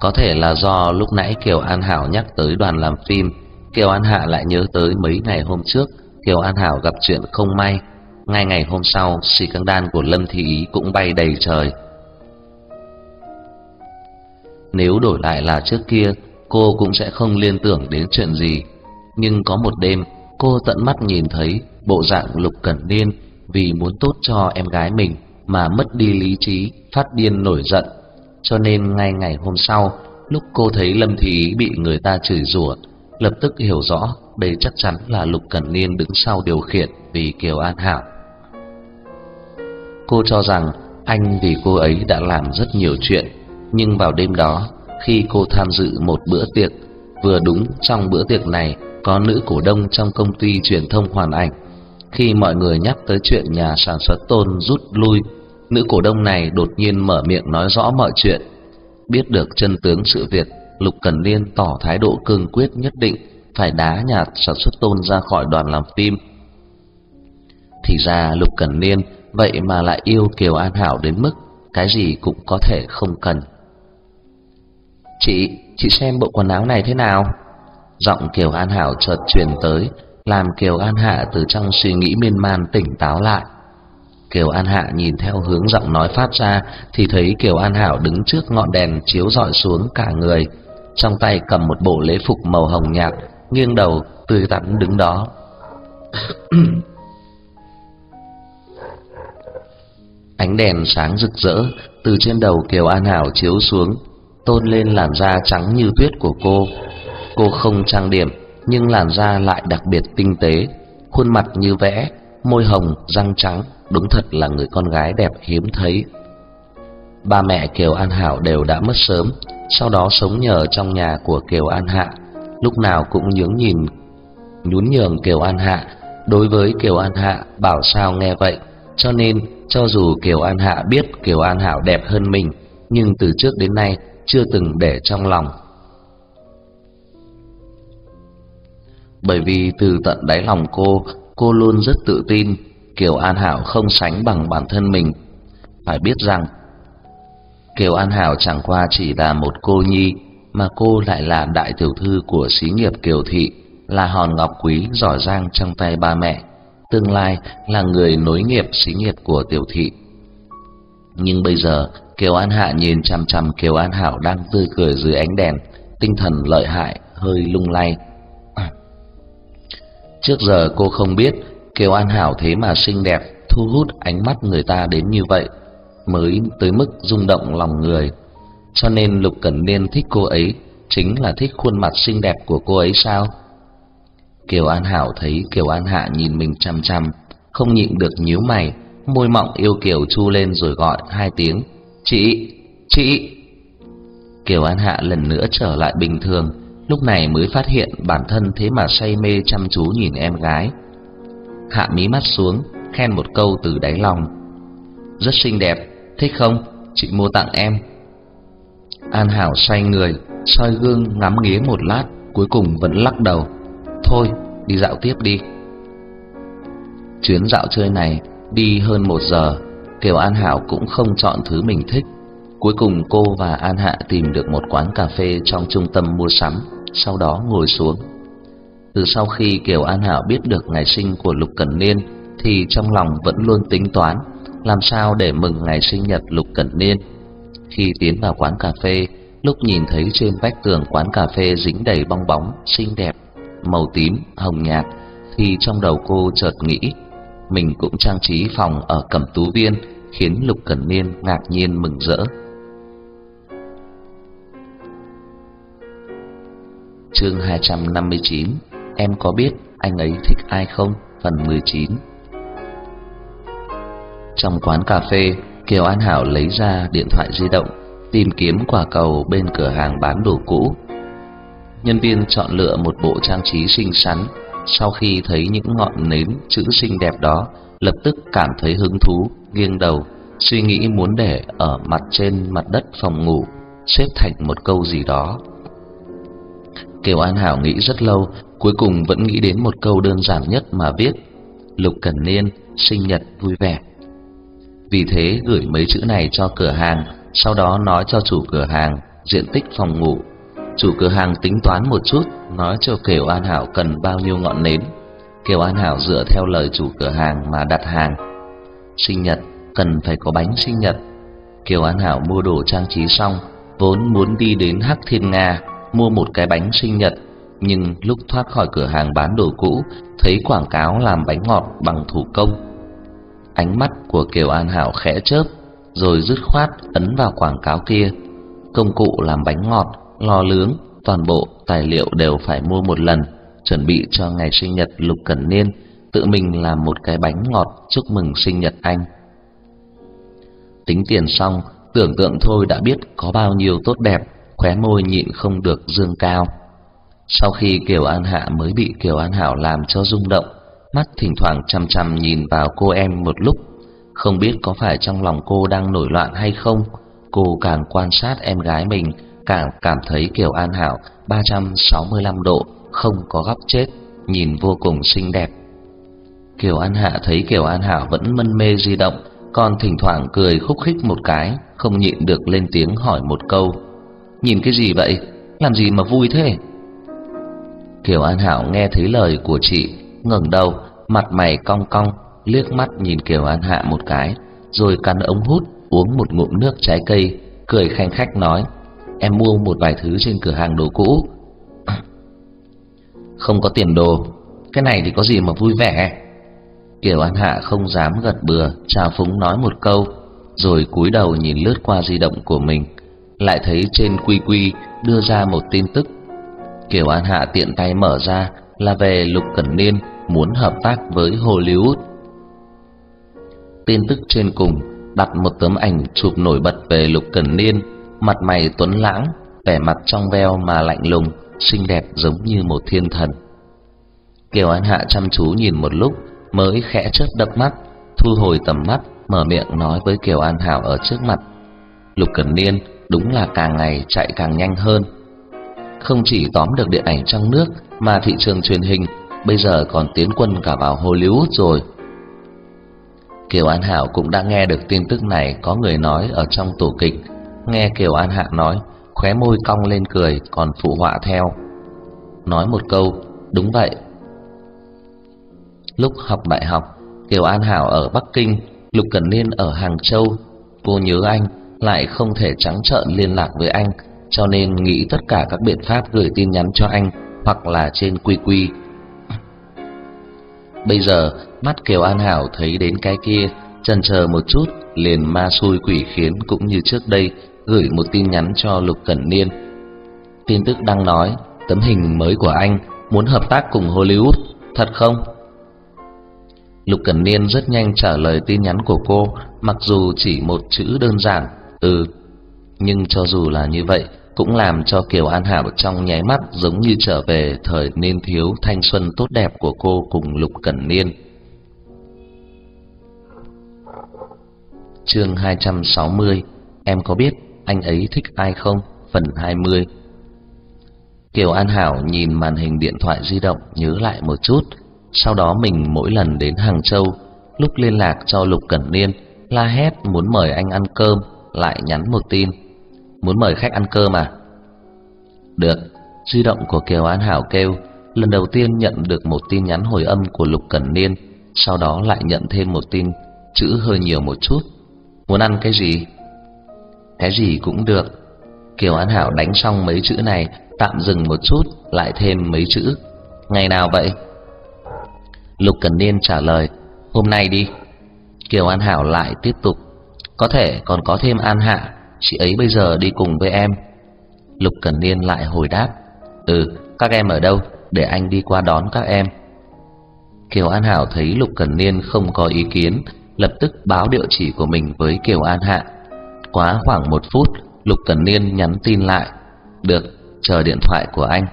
Có thể là do lúc nãy Kiều An Hảo nhắc tới đoàn làm phim, Kiều An Hạ lại nhớ tới mấy ngày hôm trước Kiều An Hảo gặp chuyện không may. Ngay ngày hôm sau, xì căng đan của Lâm Thị Ý cũng bay đầy trời. Nếu đổi lại là trước kia, cô cũng sẽ không liên tưởng đến chuyện gì. Nhưng có một đêm, cô tận mắt nhìn thấy bộ dạng Lục Cẩn Niên vì muốn tốt cho em gái mình mà mất đi lý trí, phát điên nổi giận. Cho nên ngay ngày hôm sau, lúc cô thấy Lâm Thị Ý bị người ta chửi rủa, lập tức hiểu rõ đây chắc chắn là Lục Cẩn Niên đứng sau điều khiển vì Kiều An Hảo. Cô cho rằng anh vì cô ấy đã làm rất nhiều chuyện, nhưng vào đêm đó, khi cô tham dự một bữa tiệc, vừa đúng trong bữa tiệc này có nữ cổ đông trong công ty truyền thông hoàn ảnh. Khi mọi người nhắc tới chuyện nhà sản xuất tôn rút lui, nữ cổ đông này đột nhiên mở miệng nói rõ mọi chuyện. Biết được chân tướng sự việc, Lục Cẩn Niên tỏ thái độ cương quyết nhất định phải đá nhà sản xuất tôn ra khỏi đoàn làm phim. Thì ra Lục Cẩn Niên vậy mà lại yêu Kiều An Hảo đến mức cái gì cũng có thể không cần. Chị, chị xem bộ quần áo này thế nào? Giọng Kiều An Hảo chợt truyền tới, làm Kiều An Hạ từ trong suy nghĩ miên man tỉnh táo lại. Kiều An Hạ nhìn theo hướng giọng nói phát ra thì thấy Kiều An Hảo đứng trước ngọn đèn chiếu rọi xuống cả người, trong tay cầm một bộ lễ phục màu hồng nhạt, nghiêng đầu tươi tắn đứng đó. Ánh đèn sáng rực rỡ từ trên đầu Kiều An Hảo chiếu xuống, tôn lên làn da trắng như tuyết của cô. Cô không trang điểm, nhưng làn da lại đặc biệt tinh tế, khuôn mặt như vẽ, môi hồng, răng trắng, đúng thật là người con gái đẹp hiếm thấy. Ba mẹ Kiều An Hảo đều đã mất sớm, sau đó sống nhờ trong nhà của Kiều An Hạ, lúc nào cũng nhướng nhìn nhún nhường Kiều An Hạ. Đối với Kiều An Hạ, bảo sao nghe vậy, cho nên cho dù Kiều An Hạ biết Kiều An Hảo đẹp hơn mình, nhưng từ trước đến nay chưa từng để trong lòng. Bởi vì từ tận đáy lòng cô, cô luôn rất tự tin Kiều An Hảo không sánh bằng bản thân mình. Phải biết rằng Kiều An Hảo chẳng qua chỉ là một cô nhi, mà cô lại là đại tiểu thư của xí nghiệp Kiều Thị, là hòn ngọc quý giỏi giang trong tay ba mẹ, tương lai là người nối nghiệp xí nghiệp của tiểu thị. Nhưng bây giờ, Kiều An Hạ nhìn chằm chằm Kiều An Hảo đang tươi cười dưới ánh đèn, tinh thần lợi hại, hơi lung lay. Trước giờ cô không biết Kiều An Hảo thế mà xinh đẹp, thu hút ánh mắt người ta đến như vậy mới tới mức rung động lòng người. Cho nên Lục Cẩn Niên thích cô ấy chính là thích khuôn mặt xinh đẹp của cô ấy sao? Kiều An Hảo thấy Kiều An Hạ nhìn mình chăm chăm, không nhịn được nhíu mày, môi mọng yêu kiều chu lên rồi gọi hai tiếng, "Chị, chị." Kiều An Hạ lần nữa trở lại bình thường, lúc này mới phát hiện bản thân thế mà say mê chăm chú nhìn em gái. Hạ mí mắt xuống, khen một câu từ đáy lòng. "Rất xinh đẹp, Thích không? Chị mua tặng em. An Hảo xoay người, soi gương ngắm nghía một lát, cuối cùng vẫn lắc đầu. Thôi, đi dạo tiếp đi. Chuyến dạo chơi này đi hơn một giờ, Kiều An Hảo cũng không chọn thứ mình thích. Cuối cùng cô và An Hạ tìm được một quán cà phê trong trung tâm mua sắm, sau đó ngồi xuống. Từ sau khi Kiều An Hảo biết được ngày sinh của Lục Cẩn Niên, thì trong lòng vẫn luôn tính toán làm sao để mừng ngày sinh nhật Lục Cẩn Niên. Khi tiến vào quán cà phê, lúc nhìn thấy trên vách tường quán cà phê dính đầy bong bóng xinh đẹp, màu tím, hồng nhạt, thì trong đầu cô chợt nghĩ, mình cũng trang trí phòng ở Cẩm Tú Viên, khiến Lục Cẩn Niên ngạc nhiên mừng rỡ. Chương 259 Em có biết anh ấy thích ai không? Phần 19 trong quán cà phê, Kiều An Hảo lấy ra điện thoại di động, tìm kiếm quả cầu bên cửa hàng bán đồ cũ. Nhân viên chọn lựa một bộ trang trí xinh xắn, sau khi thấy những ngọn nến chữ xinh đẹp đó, lập tức cảm thấy hứng thú, nghiêng đầu, suy nghĩ muốn để ở mặt trên mặt đất phòng ngủ xếp thành một câu gì đó. Kiều An Hảo nghĩ rất lâu, cuối cùng vẫn nghĩ đến một câu đơn giản nhất mà viết: Lục Cẩn Niên sinh nhật vui vẻ. Vì thế gửi mấy chữ này cho cửa hàng, sau đó nói cho chủ cửa hàng diện tích phòng ngủ. Chủ cửa hàng tính toán một chút, nói cho Kiều An Hảo cần bao nhiêu ngọn nến. Kiều An Hảo dựa theo lời chủ cửa hàng mà đặt hàng. Sinh nhật cần phải có bánh sinh nhật. Kiều An Hảo mua đồ trang trí xong, vốn muốn đi đến Hắc Thiên Nga mua một cái bánh sinh nhật, nhưng lúc thoát khỏi cửa hàng bán đồ cũ, thấy quảng cáo làm bánh ngọt bằng thủ công. Ánh mắt của Kiều An Hảo khẽ chớp, rồi dứt khoát ấn vào quảng cáo kia. Công cụ làm bánh ngọt, lò nướng, toàn bộ tài liệu đều phải mua một lần, chuẩn bị cho ngày sinh nhật Lục Cẩn Niên, tự mình làm một cái bánh ngọt chúc mừng sinh nhật anh. Tính tiền xong, tưởng tượng thôi đã biết có bao nhiêu tốt đẹp, khóe môi nhịn không được dương cao. Sau khi Kiều An Hạ mới bị Kiều An Hảo làm cho rung động, mắt thỉnh thoảng chăm chăm nhìn vào cô em một lúc, không biết có phải trong lòng cô đang nổi loạn hay không. Cô càng quan sát em gái mình, càng cảm thấy Kiều An Hảo 365 độ không có góc chết, nhìn vô cùng xinh đẹp. Kiều An Hạ thấy Kiều An Hảo vẫn mân mê di động, còn thỉnh thoảng cười khúc khích một cái, không nhịn được lên tiếng hỏi một câu. Nhìn cái gì vậy? Làm gì mà vui thế? Kiều An Hảo nghe thấy lời của chị, ngẩng đầu, mặt mày cong cong, liếc mắt nhìn Kiều An Hạ một cái, rồi cắn ống hút, uống một ngụm nước trái cây, cười khanh khách nói: "Em mua một vài thứ trên cửa hàng đồ cũ." Không có tiền đồ, cái này thì có gì mà vui vẻ. Kiều An Hạ không dám gật bừa, chào phúng nói một câu, rồi cúi đầu nhìn lướt qua di động của mình, lại thấy trên quy quy đưa ra một tin tức. Kiều An Hạ tiện tay mở ra là về Lục Cẩn Niên muốn hợp tác với Hollywood. Tin tức trên cùng đặt một tấm ảnh chụp nổi bật về Lục Cẩn Niên, mặt mày tuấn lãng, vẻ mặt trong veo mà lạnh lùng, xinh đẹp giống như một thiên thần. Kiều An Hạ chăm chú nhìn một lúc, mới khẽ chớp đập mắt, thu hồi tầm mắt, mở miệng nói với Kiều An Hảo ở trước mặt. Lục Cẩn Niên đúng là càng ngày chạy càng nhanh hơn. Không chỉ tóm được điện ảnh trong nước mà thị trường truyền hình bây giờ còn tiến quân cả vào Hollywood rồi. Kiều An Hảo cũng đã nghe được tin tức này có người nói ở trong tổ kịch, nghe Kiều An Hạ nói, khóe môi cong lên cười còn phụ họa theo. Nói một câu, đúng vậy, Lúc học đại học, Kiều An Hảo ở Bắc Kinh, Lục Cẩn Niên ở Hàng Châu. Cô nhớ anh, lại không thể trắng trợn liên lạc với anh, cho nên nghĩ tất cả các biện pháp gửi tin nhắn cho anh hoặc là trên quy quy. Bây giờ, mắt Kiều An Hảo thấy đến cái kia, chần chờ một chút, liền ma xui quỷ khiến cũng như trước đây, gửi một tin nhắn cho Lục Cẩn Niên. Tin tức đang nói, tấm hình mới của anh muốn hợp tác cùng Hollywood, thật không? Lục Cẩn Niên rất nhanh trả lời tin nhắn của cô, mặc dù chỉ một chữ đơn giản, "Ừ." Nhưng cho dù là như vậy, cũng làm cho Kiều An Hảo trong nháy mắt giống như trở về thời niên thiếu thanh xuân tốt đẹp của cô cùng Lục Cẩn Niên. Chương 260, em có biết anh ấy thích ai không? Phần 20. Kiều An Hảo nhìn màn hình điện thoại di động nhớ lại một chút, sau đó mình mỗi lần đến Hàng Châu, lúc liên lạc cho Lục Cẩn Niên, la hét muốn mời anh ăn cơm, lại nhắn một tin, muốn mời khách ăn cơm à? Được, di động của Kiều An Hảo kêu, lần đầu tiên nhận được một tin nhắn hồi âm của Lục Cẩn Niên, sau đó lại nhận thêm một tin, chữ hơi nhiều một chút. Muốn ăn cái gì? Cái gì cũng được. Kiều An Hảo đánh xong mấy chữ này, tạm dừng một chút, lại thêm mấy chữ. Ngày nào vậy? Lục Cẩn Niên trả lời, hôm nay đi. Kiều An Hảo lại tiếp tục, có thể còn có thêm An Hạ, chị ấy bây giờ đi cùng với em. Lục Cần Niên lại hồi đáp, ừ, các em ở đâu, để anh đi qua đón các em. Kiều An Hảo thấy Lục Cần Niên không có ý kiến, lập tức báo địa chỉ của mình với Kiều An Hạ. Quá khoảng một phút, Lục Cần Niên nhắn tin lại, được, chờ điện thoại của anh.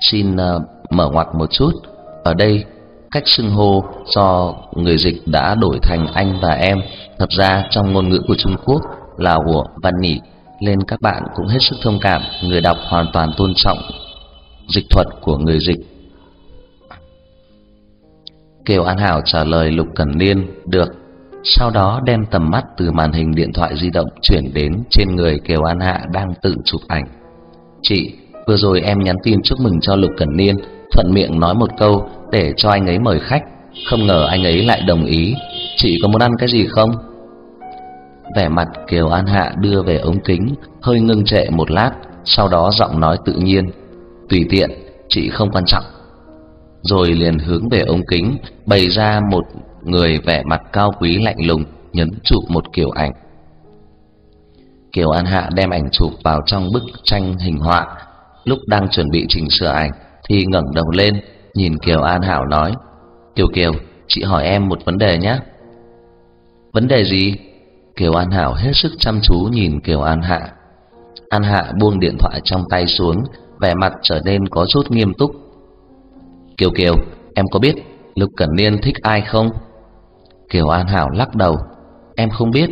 Xin uh, mở ngoặt một chút. Ở đây cách xưng hô do người dịch đã đổi thành anh và em. Thật ra trong ngôn ngữ của Trung Quốc là của văn nhị nên các bạn cũng hết sức thông cảm, người đọc hoàn toàn tôn trọng dịch thuật của người dịch. Kiều An Hảo trả lời Lục Cẩn Niên được, sau đó đem tầm mắt từ màn hình điện thoại di động chuyển đến trên người Kiều An Hạ đang tự chụp ảnh. Chị, vừa rồi em nhắn tin chúc mừng cho Lục Cẩn Niên, thuận miệng nói một câu để cho anh ấy mời khách, không ngờ anh ấy lại đồng ý. Chị có muốn ăn cái gì không? Vẻ mặt Kiều An Hạ đưa về ống kính, hơi ngưng trệ một lát, sau đó giọng nói tự nhiên, "Tùy tiện, chị không quan trọng." Rồi liền hướng về ống kính, bày ra một người vẻ mặt cao quý lạnh lùng, nhấn chụp một kiểu ảnh. Kiều An Hạ đem ảnh chụp vào trong bức tranh hình họa, lúc đang chuẩn bị chỉnh sửa ảnh thì ngẩng đầu lên, nhìn Kiều An Hảo nói: "Kiều Kiều, chị hỏi em một vấn đề nhé." "Vấn đề gì?" Kiều An Hảo hết sức chăm chú nhìn Kiều An Hạ. An Hạ buông điện thoại trong tay xuống, vẻ mặt trở nên có chút nghiêm túc. "Kiều Kiều, em có biết Lục Cẩn Niên thích ai không?" Kiều An Hảo lắc đầu, "Em không biết."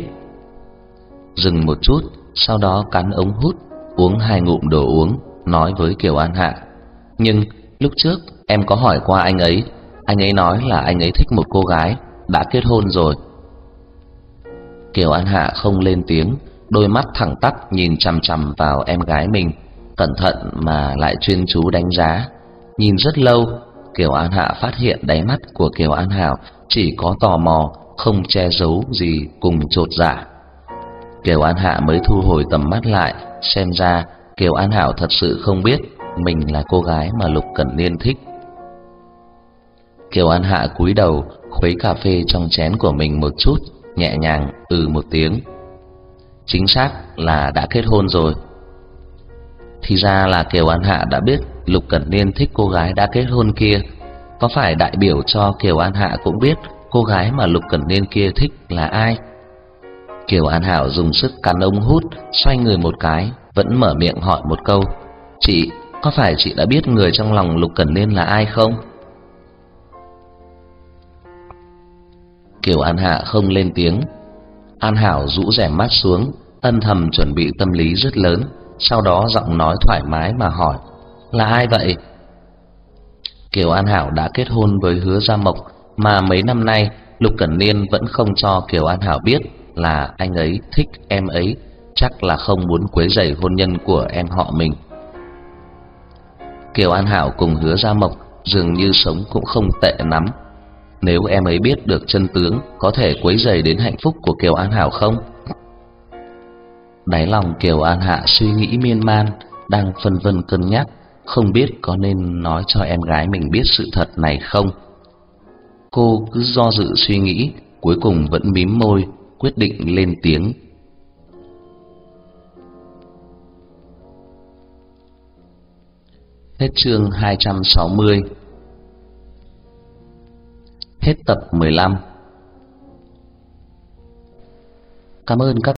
Dừng một chút, sau đó cắn ống hút, uống hai ngụm đồ uống, nói với Kiều An Hạ: "Nhưng lúc trước em có hỏi qua anh ấy, anh ấy nói là anh ấy thích một cô gái đã kết hôn rồi." Kiều An Hạ không lên tiếng, đôi mắt thẳng tắp nhìn chằm chằm vào em gái mình, cẩn thận mà lại chuyên chú đánh giá. Nhìn rất lâu, Kiều An Hạ phát hiện đáy mắt của Kiều An Hảo chỉ có tò mò, không che giấu gì cùng chột dạ. Kiều An Hạ mới thu hồi tầm mắt lại, xem ra Kiều An Hảo thật sự không biết mình là cô gái mà Lục Cẩn Niên thích. Kiều An Hạ cúi đầu khuấy cà phê trong chén của mình một chút, nhẹ nhàng ừ một tiếng. Chính xác là đã kết hôn rồi. Thì ra là Kiều An Hạ đã biết Lục Cẩn Niên thích cô gái đã kết hôn kia, có phải đại biểu cho Kiều An Hạ cũng biết cô gái mà Lục Cẩn Niên kia thích là ai? Kiều An Hảo dùng sức cắn ống hút, xoay người một cái, vẫn mở miệng hỏi một câu: "Chị, có phải chị đã biết người trong lòng Lục Cẩn Niên là ai không?" Kiều An Hạ không lên tiếng. An Hảo rũ rèm mắt xuống, âm thầm chuẩn bị tâm lý rất lớn, sau đó giọng nói thoải mái mà hỏi: "Là ai vậy?" Kiều An Hảo đã kết hôn với Hứa Gia Mộc, mà mấy năm nay Lục Cẩn Niên vẫn không cho Kiều An Hảo biết là anh ấy thích em ấy, chắc là không muốn quấy rầy hôn nhân của em họ mình. Kiều An Hảo cùng Hứa Gia Mộc dường như sống cũng không tệ lắm. Nếu em ấy biết được chân tướng, có thể quấy rầy đến hạnh phúc của Kiều An Hảo không? Đáy lòng Kiều An Hạ suy nghĩ miên man, đang phân vân cân nhắc, không biết có nên nói cho em gái mình biết sự thật này không. Cô cứ do dự suy nghĩ, cuối cùng vẫn mím môi, quyết định lên tiếng. Hết chương 260 Hết tập 15 Cảm ơn các